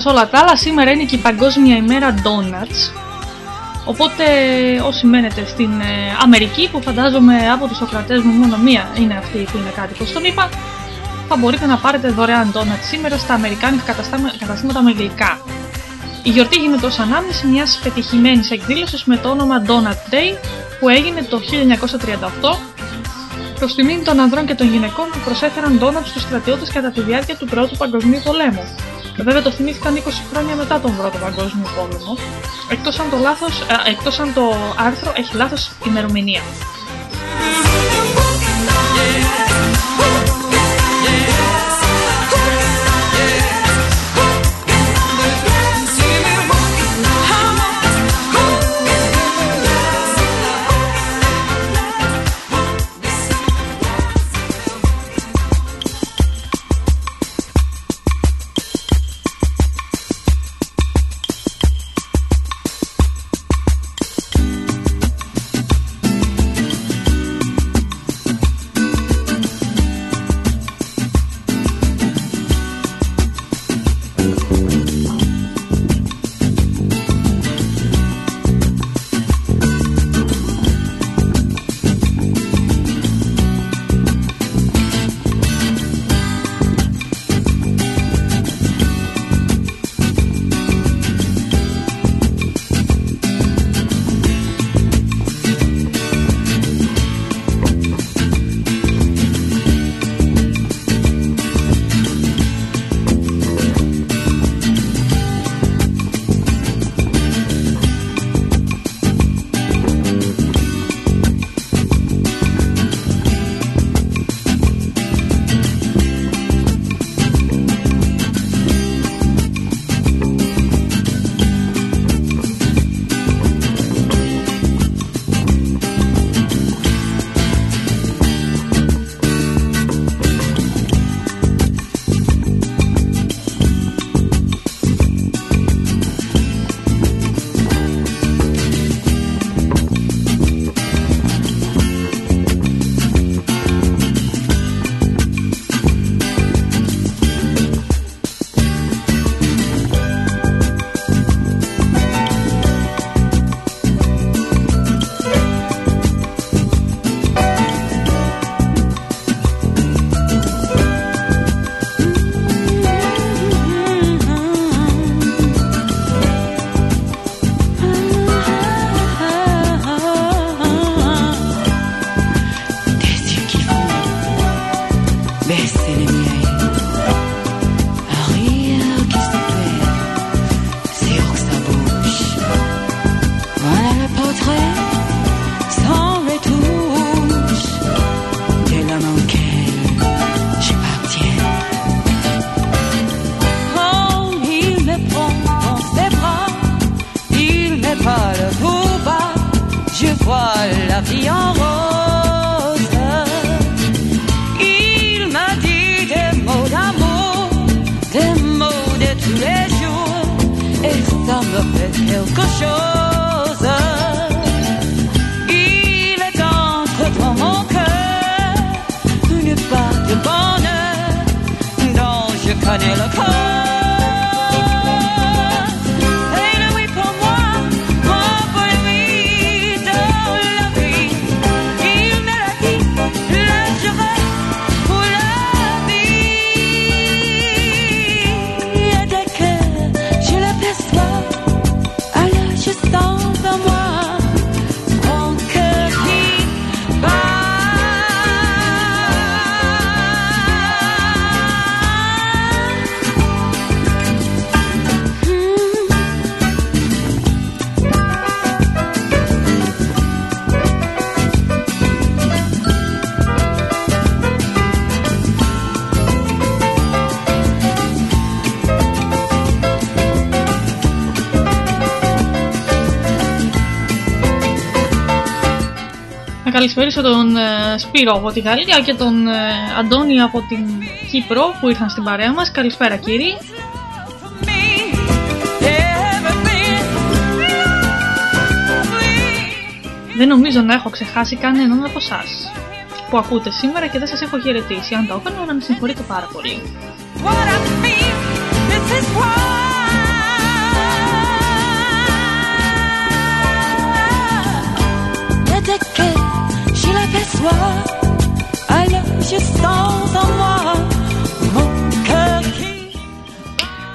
[SPEAKER 4] όλα τα άλλα, σήμερα είναι και η Παγκόσμια ημέρα Donuts. Οπότε όσοι μένετε στην ε, Αμερική, που φαντάζομαι από τους Σοκρατές μου μόνο μία είναι αυτή που είναι κάτι που τον είπα, θα μπορείτε να πάρετε δωρεάν donuts σήμερα στα αμερικάνικα καταστάμα- καταστήματα με γλυκά. Η γιορτή γίνεται ως ανάμνηση μιας πετυχημένης εκδήλωσης με το όνομα Donut Day που έγινε το 1938 προς τιμή των ανδρών και των γυναικών που προσέφεραν ντόνατς στους στρατιώτες κατά τη διάρκεια του Πρώτου Παγκοσμίου Πολέμου. Βέβαια το θυμήθηκαν 20 χρόνια μετά τον Πρώτο Παγκόσμιο Πόλεμο, εκτός αν το, λάθος, ε, εκτός αν το άρθρο έχει λάθος ημερομηνία. Να καλησπέρισω τον ε, Σπύρο από τη Γαλλία και τον ε, Αντώνη από την Κύπρο που ήρθαν στην παρέα μας. Καλησπέρα κύριοι. Δεν νομίζω να έχω ξεχάσει κανέναν από εσάς που ακούτε σήμερα και δεν σας έχω χαιρετήσει. Αν το έκανα, να με συγχωρείτε πάρα πολύ.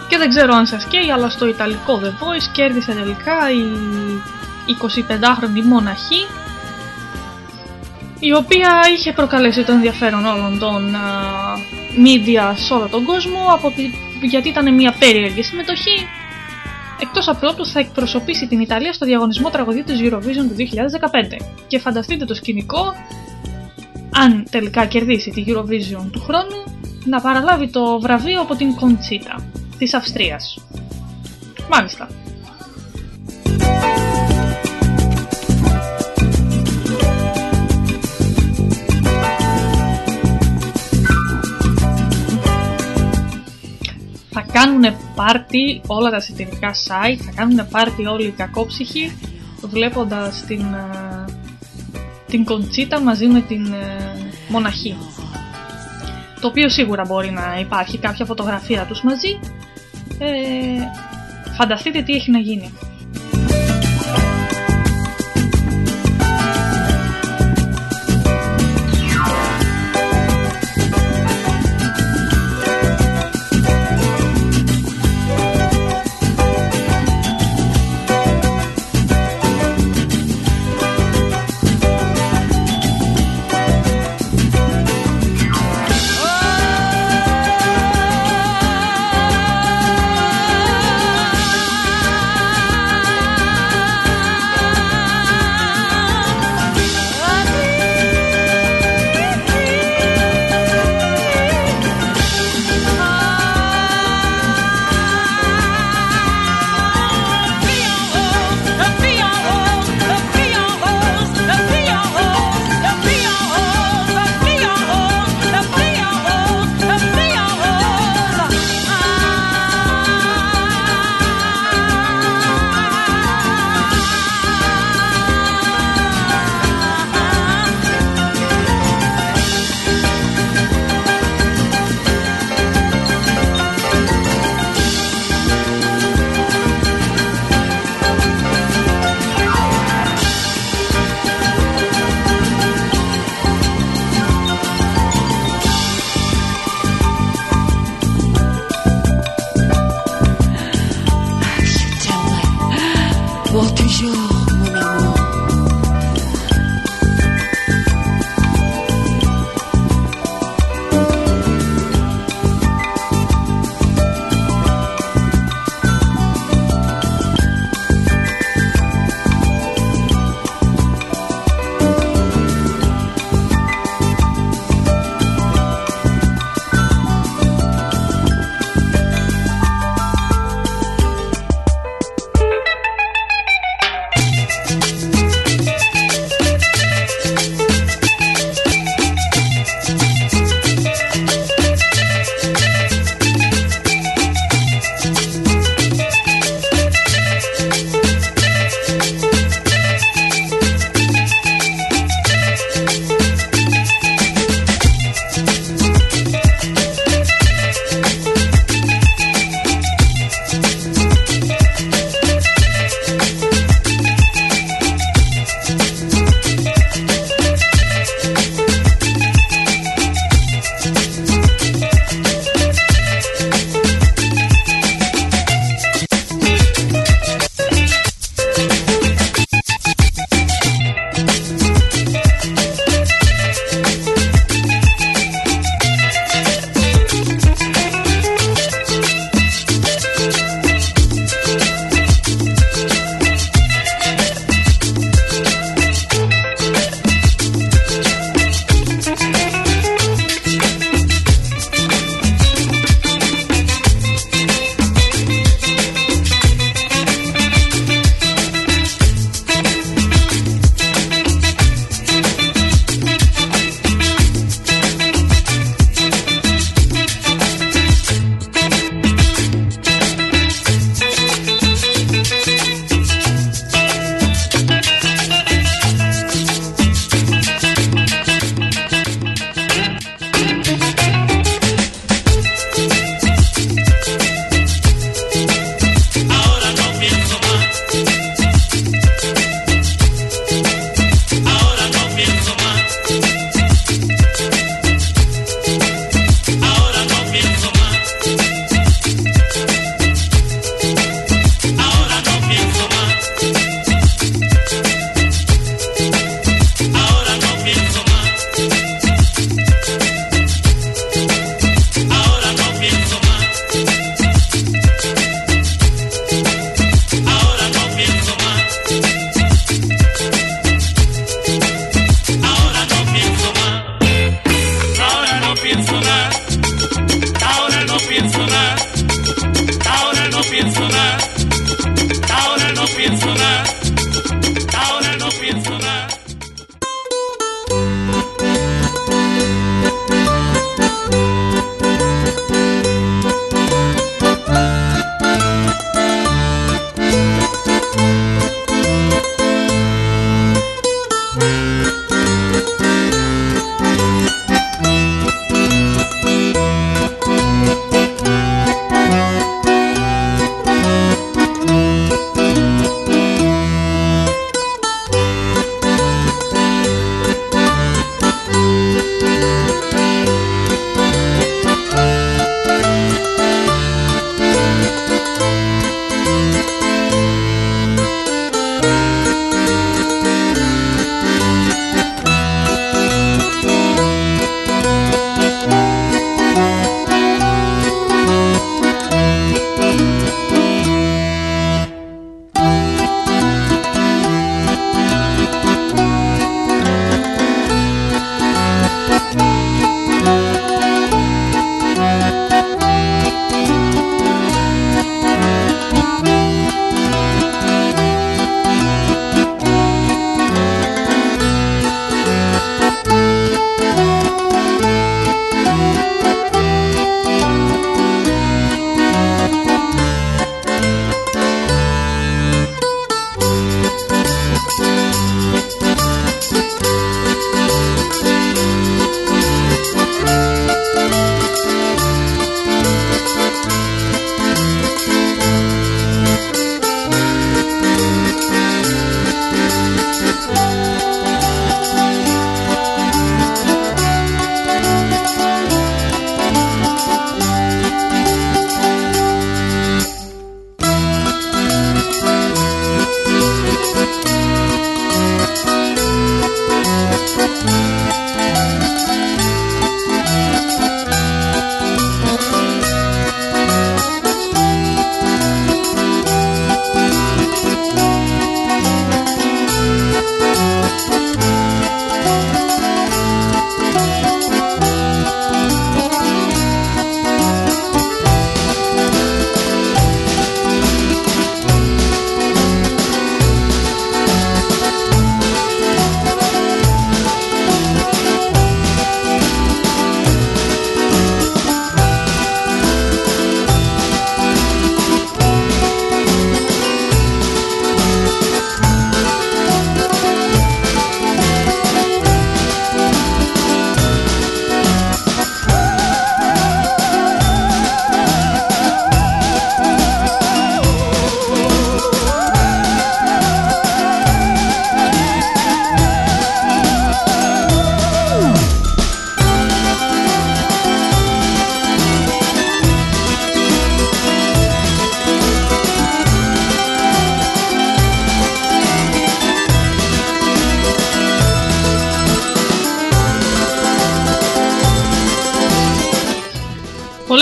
[SPEAKER 1] Και δεν ξέρω αν σας καίει, αλλά στο Ιταλικό The Voice κέρδισε τελικά η 25χρονη μοναχή η οποία είχε προκαλέσει το ενδιαφέρον όλων των μύδια σε όλο τον κόσμο γιατί ήταν μια περίεργη συμμετοχή. Εκτός από το θα εκπροσωπήσει την Ιταλία στο διαγωνισμό τραγωδίου της Eurovision του 2015 και φανταστείτε το σκηνικό αν τελικά κερδίσει τη Eurovision του χρόνου να παραλάβει το βραβείο από την Κοντσίτα της Αυστρίας. Μάλιστα. Θα κάνουν πάρτι όλα τα εσωτερικά site, θα κάνουν πάρτι όλοι οι κακόψυχοι βλέποντας την, ε, την κοντσίτα μαζί με την ε, μοναχή. Το οποίο σίγουρα μπορεί να υπάρχει κάποια φωτογραφία τους μαζί. Ε, φανταστείτε τι έχει να γίνει.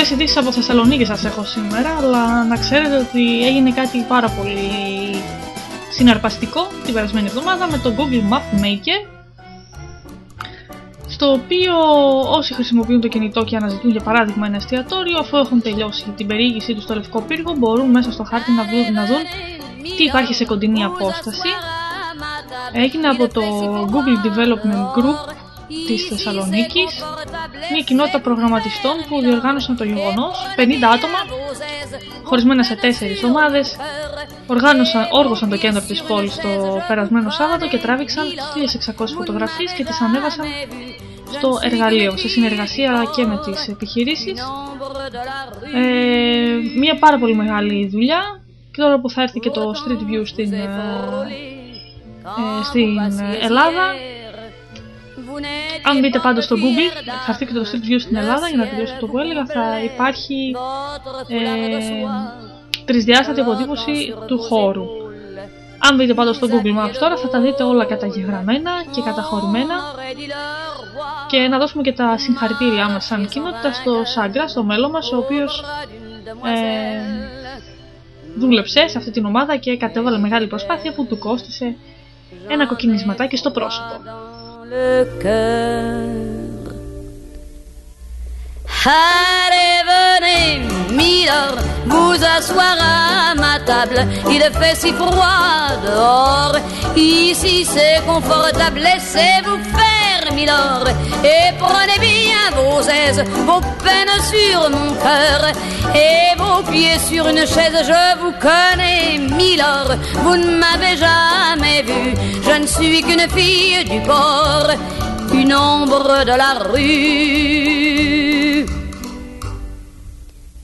[SPEAKER 1] Πολλές ειδήσει από Θεσσαλονίκη σας έχω σήμερα, αλλά να ξέρετε ότι έγινε κάτι πάρα πολύ συναρπαστικό την περασμένη εβδομάδα με το Google Map Maker στο οποίο όσοι χρησιμοποιούν το κινητό και αναζητούν για παράδειγμα ένα εστιατόριο αφού έχουν τελειώσει την περιήγησή τους στο Λευκό Πύργο μπορούν μέσα στο χάρτη να δουν, να δουν τι υπάρχει σε κοντινή απόσταση. Έγινε από το Google Development Group της Θεσσαλονίκης μια κοινότητα προγραμματιστών που διοργάνωσαν το γεγονός 50 άτομα χωρισμένα σε τέσσερις ομάδες οργάνωσαν, όργωσαν το κέντρο της πόλης το περασμένο Σάββατο και τράβηξαν 1600 φωτογραφίες και τις ανέβασαν στο εργαλείο σε συνεργασία και με τις επιχειρήσεις. Ε, μια πάρα πολύ μεγάλη δουλειά. Και τώρα που θα έρθει και το Street View στην, ε, ε, στην Ελλάδα αν μπείτε πάντως στο Google, θα έρθει και το Street View στην Ελλάδα για να τελειώσω το που έλεγα, θα υπάρχει ε, τρισδιάστατη αποτύπωση του χώρου. Αν μπείτε πάντως στο Google Maps τώρα θα τα δείτε όλα καταγεγραμμένα και καταχωρημένα. Και να δώσουμε και τα συγχαρητήριά μας σαν κοινότητα στο Σάγκρα, στο μέλλον μας, ο οποίος ε, δούλεψε σε αυτή την ομάδα και κατέβαλε μεγάλη προσπάθεια που του κόστησε ένα κοκκινισματάκι στο πρόσωπο.
[SPEAKER 9] Le cœur. Allez, venez, Milord, vous asseoir à ma table. Il fait si froid dehors. Ici c'est confortable, laissez-vous faire, Et prenez bien vos aises, vos peines sur mon cœur. Et vos pieds sur une chaise, je vous connais, Milord. Vous ne m'avez jamais vu, je ne suis qu'une fille du port, une ombre de la rue.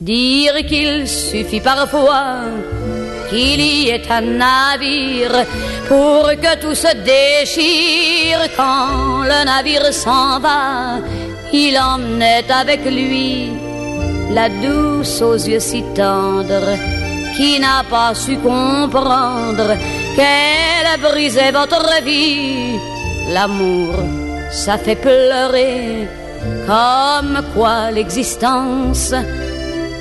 [SPEAKER 9] Dire qu'il suffit parfois qu'il y ait un navire pour que tout se déchire quand le navire s'en va. Il emmenait avec lui la douce aux yeux si tendres qui n'a pas su comprendre qu'elle brisait votre vie. L'amour, ça fait pleurer comme quoi l'existence,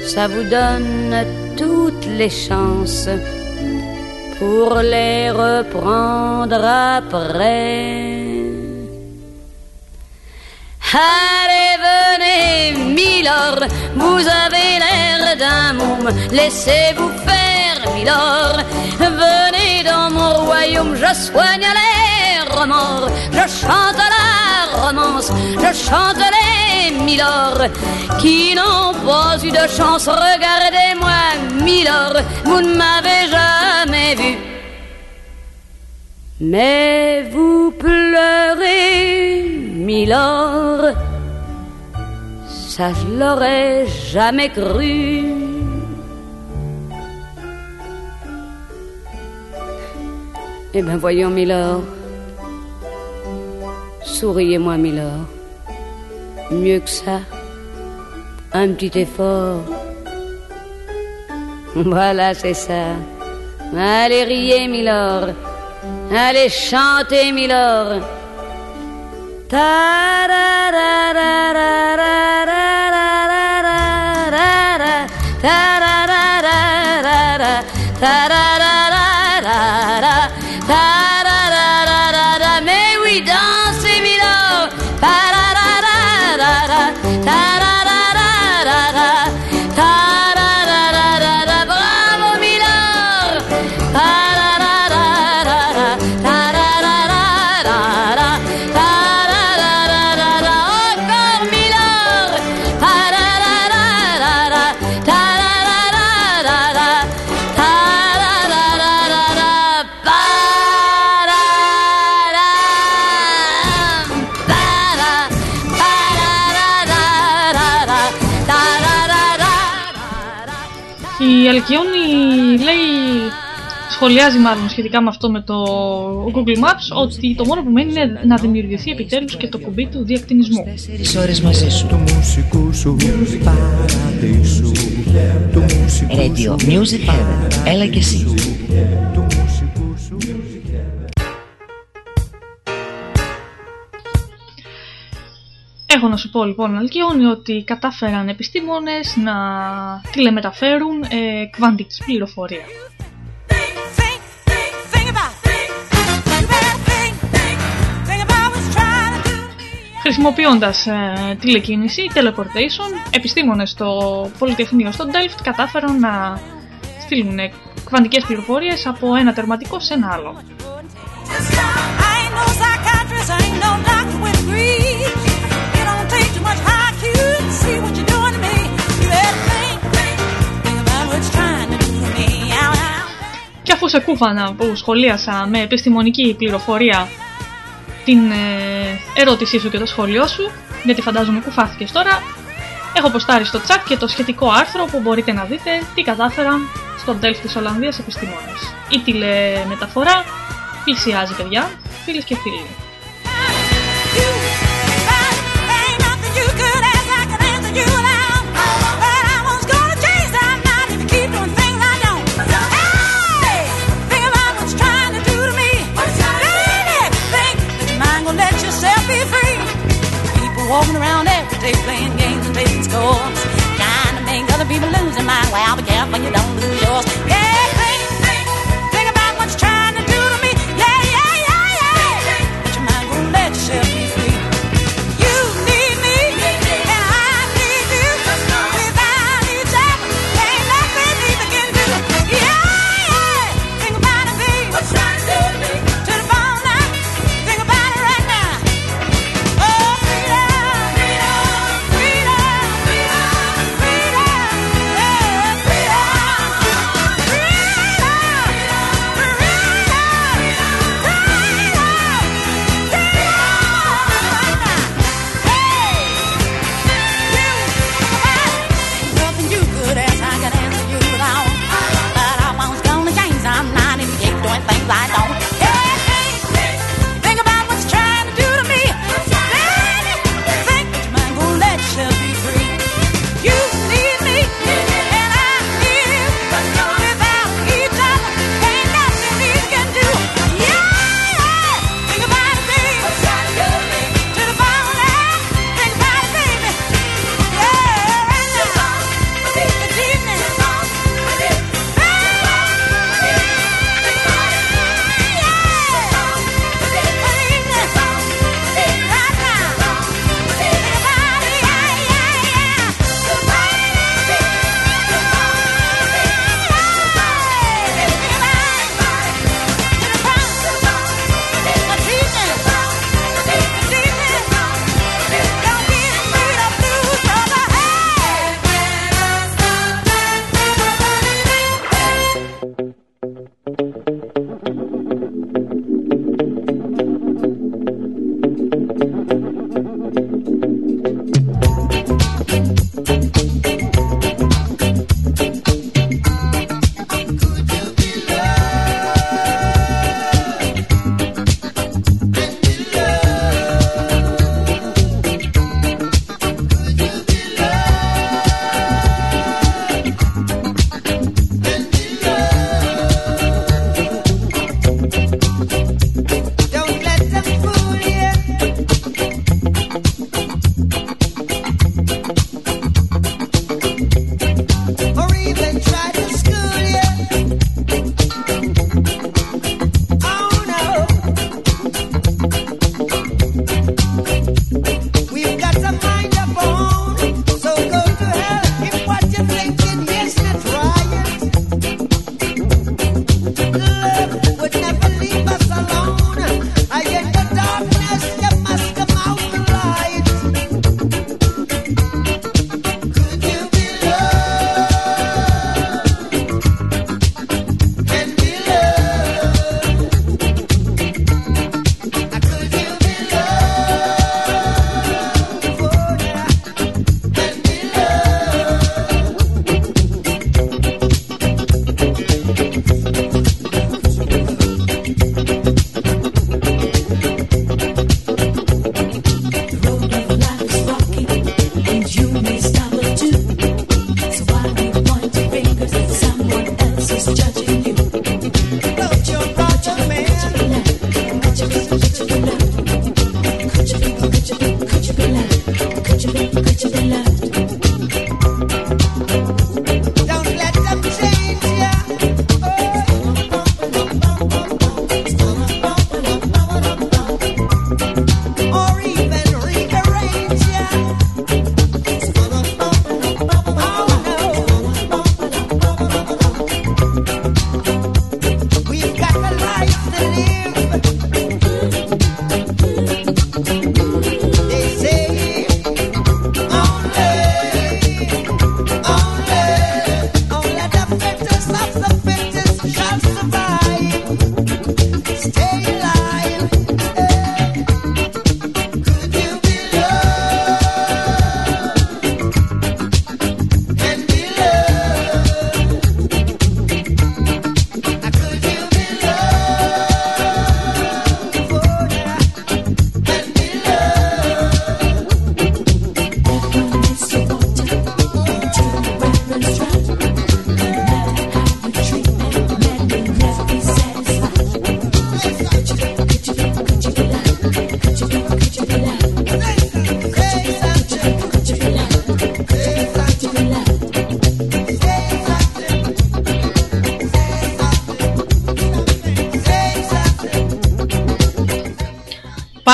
[SPEAKER 9] ça vous donne toutes les chances pour les reprendre après. Allez, venez, Milord, vous avez l'air d'un môme, laissez-vous faire, Milord. Venez dans mon royaume, je soigne les remords, je chante la romance, je chante les Milord qui n'ont pas eu de chance. Regardez-moi, Milord, vous ne m'avez jamais vu. Mais vous pleurez, Milord, ça je l'aurais jamais cru. Eh bien voyons, Milord, souriez-moi, Milord mieux que ça. Un petit effort. Voilà, c'est ça. Allez riez, Milord. Allez chanter, Milord.
[SPEAKER 1] Ta Αλκιόνη λέει, σχολιάζει μάλλον σχετικά με αυτό με το Google Maps, ότι το μόνο που μένει είναι να δημιουργηθεί επιτέλους και το κουμπί του διακτηνισμού.
[SPEAKER 6] Τρεις ώρες μαζί σου.
[SPEAKER 2] Του μουσικού σου παραδείσου Του μουσικού
[SPEAKER 6] Radio Music Heaven. Έλα και εσύ.
[SPEAKER 1] Να σου πω λοιπόν Αλκιόνι ότι κατάφεραν επιστήμονες να τηλεμεταφέρουν ε, κβαντική πληροφορία. Χρησιμοποιώντας ε, τηλεκίνηση, teleportation, επιστήμονες στο Πολυτεχνείο στο Delft κατάφεραν να στείλουν ε, κβαντικές πληροφορίες από ένα τερματικό σε ένα άλλο.
[SPEAKER 10] I ain't
[SPEAKER 1] αφού σε κούφανα που σχολίασα με επιστημονική πληροφορία την ε, ερώτησή σου και το σχόλιο σου, γιατί φαντάζομαι κουφάθηκες τώρα, έχω ποστάρει στο chat και το σχετικό άρθρο που μπορείτε να δείτε τι κατάφεραν στο Delft της Ολλανδίας επιστήμονες. Η τηλεμεταφορά πλησιάζει παιδιά, φίλες και φίλοι.
[SPEAKER 10] Walking around every day playing games and taking scores. Trying to make other people lose their mind. Well, be careful you don't lose yours. Yeah,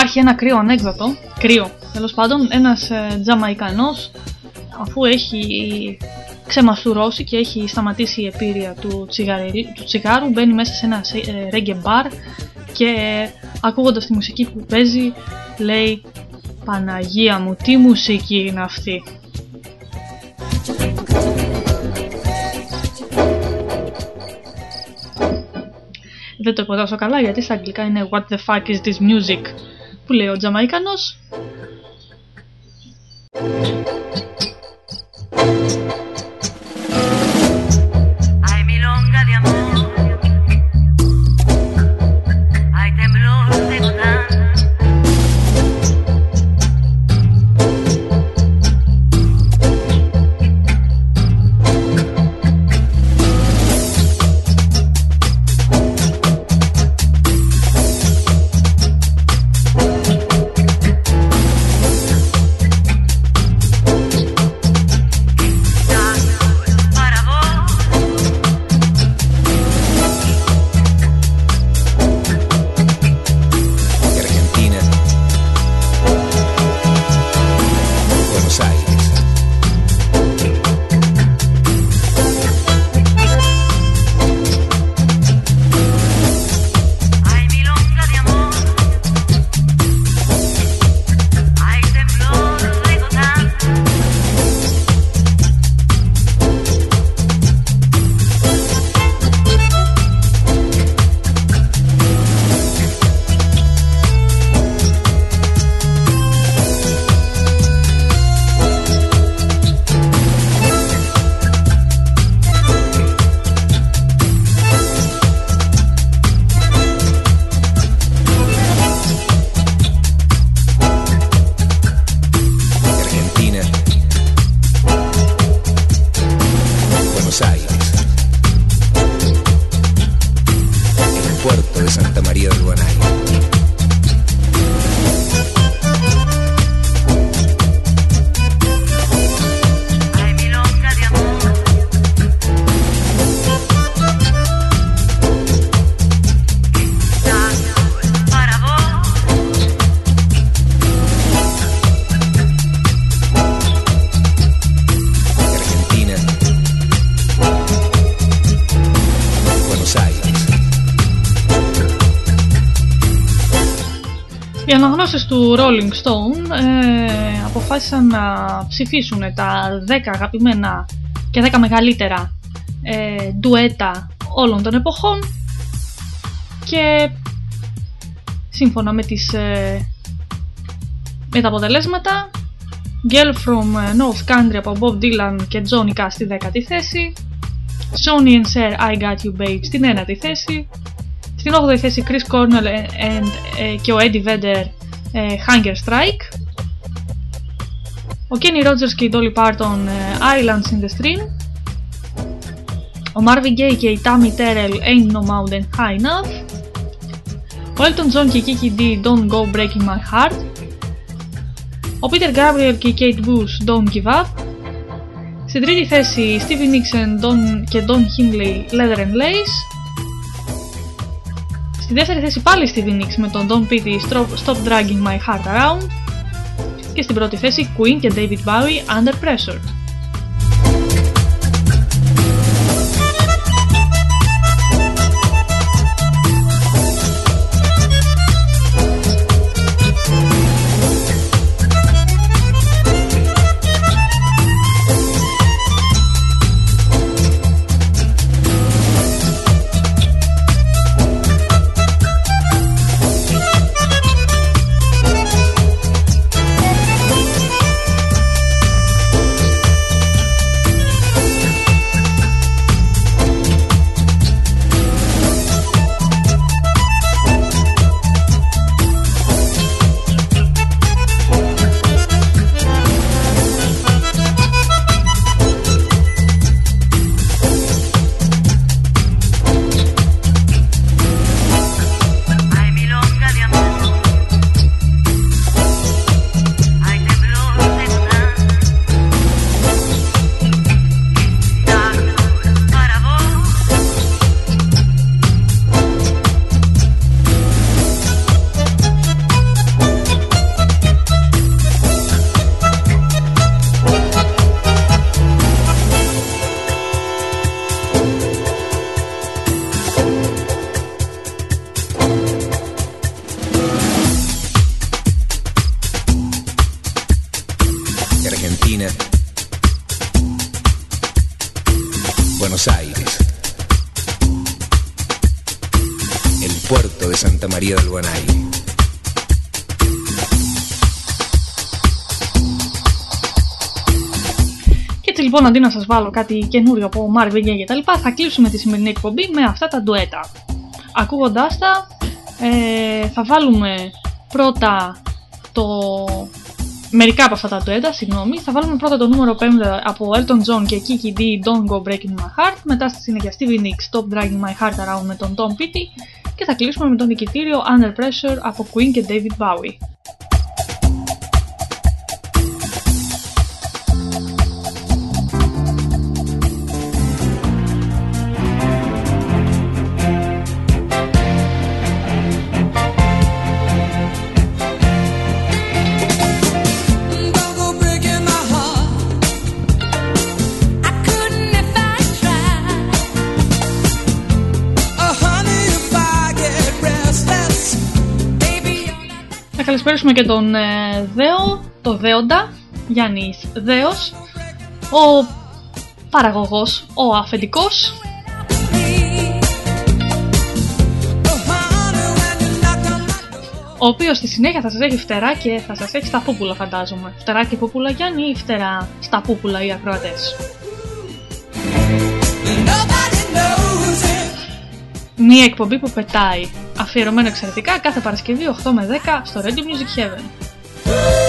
[SPEAKER 1] Υπάρχει ένα κρύο ανέκδοτο, κρύο, τέλος πάντων, ένας ε, Τζαμαϊκανός αφού έχει ξεμαστουρώσει και έχει σταματήσει η επίρρεια του, τσιγαρι- του τσιγάρου μπαίνει μέσα σε ένα ε, reggae bar και ε, ακούγοντας τη μουσική που παίζει λέει Παναγία μου τι μουσική είναι αυτή Δεν το είπα τόσο καλά γιατί στα αγγλικά είναι What the fuck is this music; Που λέει ο Τζαμαϊκανός του Rolling Stone ε, αποφάσισαν να ψηφίσουν τα 10 αγαπημένα και 10 μεγαλύτερα ε, ντουέτα όλων των εποχών και σύμφωνα με, τις, ε, με τα αποτελέσματα Girl from North Country από Bob Dylan και Johnny Cash στη 10η θέση Sony and Cher I Got You Babe στην 9η θέση στην 8η θέση Chris Cornell and, ε, και ο Eddie Vedder ε, Hunger Strike. Ο Kenny Rogers και η Dolly Parton ε, Islands in the Stream. Ο Marvin Gaye και η Tammy Terrell Ain't No Mountain High Enough. Ο Elton John και η Kiki D Don't Go Breaking My Heart. Ο Peter Gabriel και η Kate Bush Don't Give Up. Στην τρίτη θέση Stevie Nicks Don, και Don Hindley Leather and Lace. Στη δεύτερη θέση πάλι Stevie Nicks με τον Don Petty Stop, Stop Dragging My Heart Around και στην πρώτη θέση Queen και David Bowie Under Pressure.
[SPEAKER 4] Αντί να σας βάλω κάτι καινούριο από Marvin Gaye και τα λοιπά, θα κλείσουμε τη σημερινή εκπομπή με αυτά τα ντουέτα. Ακούγοντάς τα, ε, θα βάλουμε πρώτα το... Μερικά από αυτά τα ντουέτα, συγγνώμη. Θα βάλουμε πρώτα το νούμερο 5 από Elton John και Kiki D, Don't Go Breaking My Heart. Μετά στη συνέχεια Stevie Nicks, Stop Dragging My Heart Around με τον Tom Petty. Και θα κλείσουμε με τον νικητήριο Under Pressure από Queen και David Bowie. Καλησπέρισουμε και τον ε, Δέο, το Δέοντα, Γιάννης Δέος, ο παραγωγός, ο αφεντικός, ο οποίος στη συνέχεια θα σας έχει φτερά και θα σας έχει στα πούπουλα φαντάζομαι. Φτερά και πούπουλα Γιάννη ή φτερά στα πούπουλα οι ακροατές. Μία εκπομπή που πετάει, αφιερωμένο εξαιρετικά κάθε Παρασκευή 8 με 10 στο Radio Music Heaven.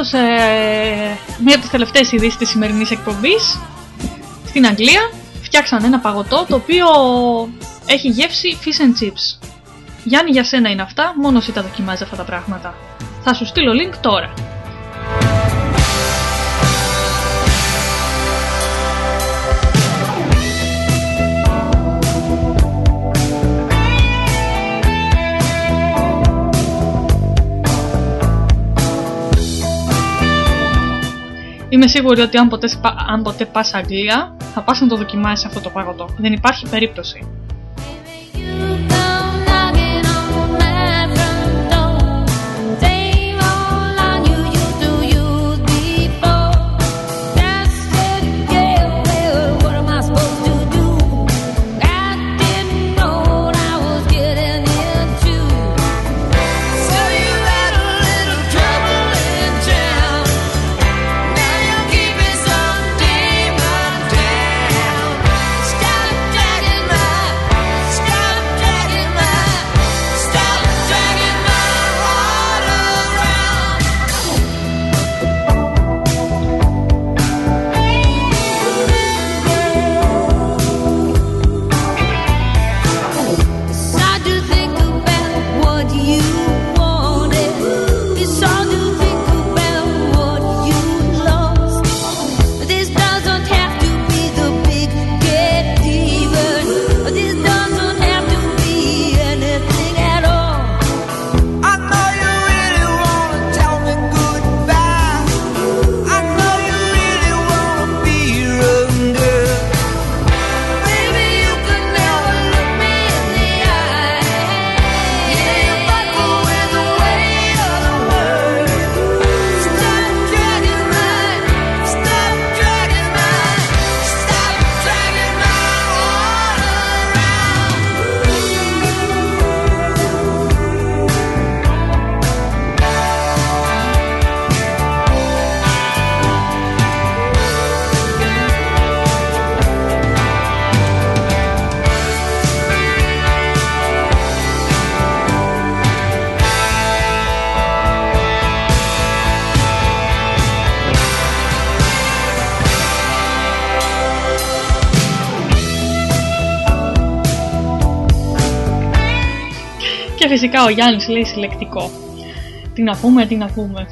[SPEAKER 4] Ίσως ε, μία από τις τελευταίες ειδήσεις της σημερινής εκπομπής στην Αγγλία φτιάξαν ένα παγωτό το οποίο έχει γεύση fish and chips. Γιάννη για σένα είναι αυτά, μόνος εσύ τα δοκιμάζει αυτά τα πράγματα. Θα σου στείλω link τώρα.
[SPEAKER 1] Είμαι σίγουρη ότι αν ποτέ, σπα- αν ποτέ πας Αγγλία, θα πας να το δοκιμάσεις αυτό το παγωτό. Δεν υπάρχει περίπτωση. Φυσικά ο Γιάννης λέει συλλεκτικό. Τι να πούμε, τι να πούμε.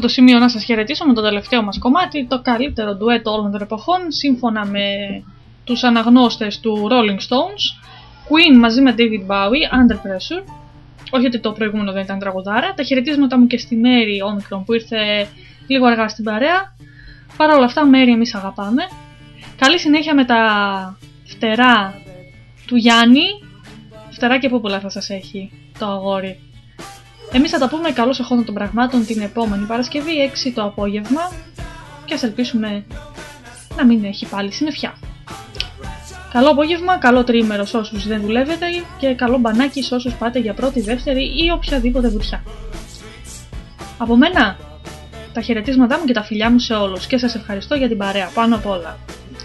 [SPEAKER 1] Το σημείο να σας χαιρετήσω με το τελευταίο μας κομμάτι, το καλύτερο ντουέτο όλων των εποχών, σύμφωνα με τους αναγνώστες του Rolling Stones, Queen μαζί με David Bowie, Under Pressure. Όχι ότι το προηγούμενο δεν ήταν τραγουδάρα. Τα χαιρετίσματα μου και στη Mary Omicron που ήρθε λίγο αργά στην παρέα. Παρ' όλα αυτά, Mary εμείς αγαπάμε. Καλή συνέχεια με τα φτερά του Γιάννη. Φτερά και από πολλά θα σας έχει το αγόρι. Εμείς θα τα πούμε καλώς εχόντων των πραγμάτων την επόμενη Παρασκευή 6 το απόγευμα και ας ελπίσουμε να μην έχει πάλι συννεφιά. Καλό απόγευμα, καλό τρίμερο σε όσους δεν δουλεύετε και καλό μπανάκι σε όσους πάτε για πρώτη, δεύτερη ή οποιαδήποτε βουτιά. Από μένα, τα χαιρετίσματά μου και τα φιλιά μου σε όλους και σας ευχαριστώ για την παρέα πάνω απ' όλα.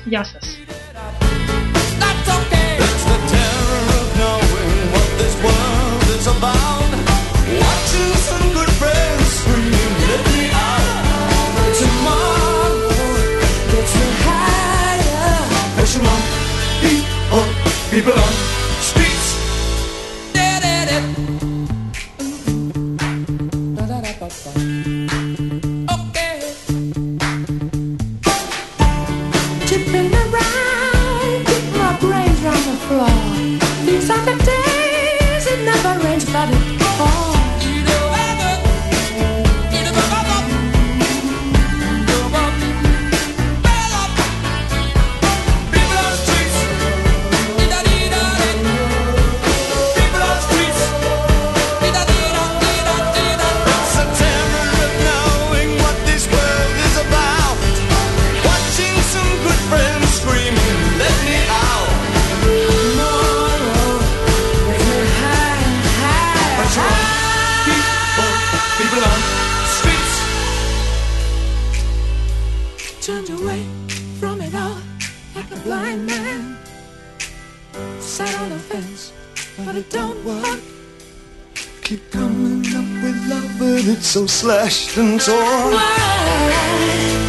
[SPEAKER 1] Γεια σας.
[SPEAKER 11] It's the terror of knowing what this world is about.
[SPEAKER 7] Tipping around, keep my brains on the floor. These are the
[SPEAKER 11] don't work.
[SPEAKER 3] Keep coming up with love, but it's so slashed and torn.
[SPEAKER 11] Why?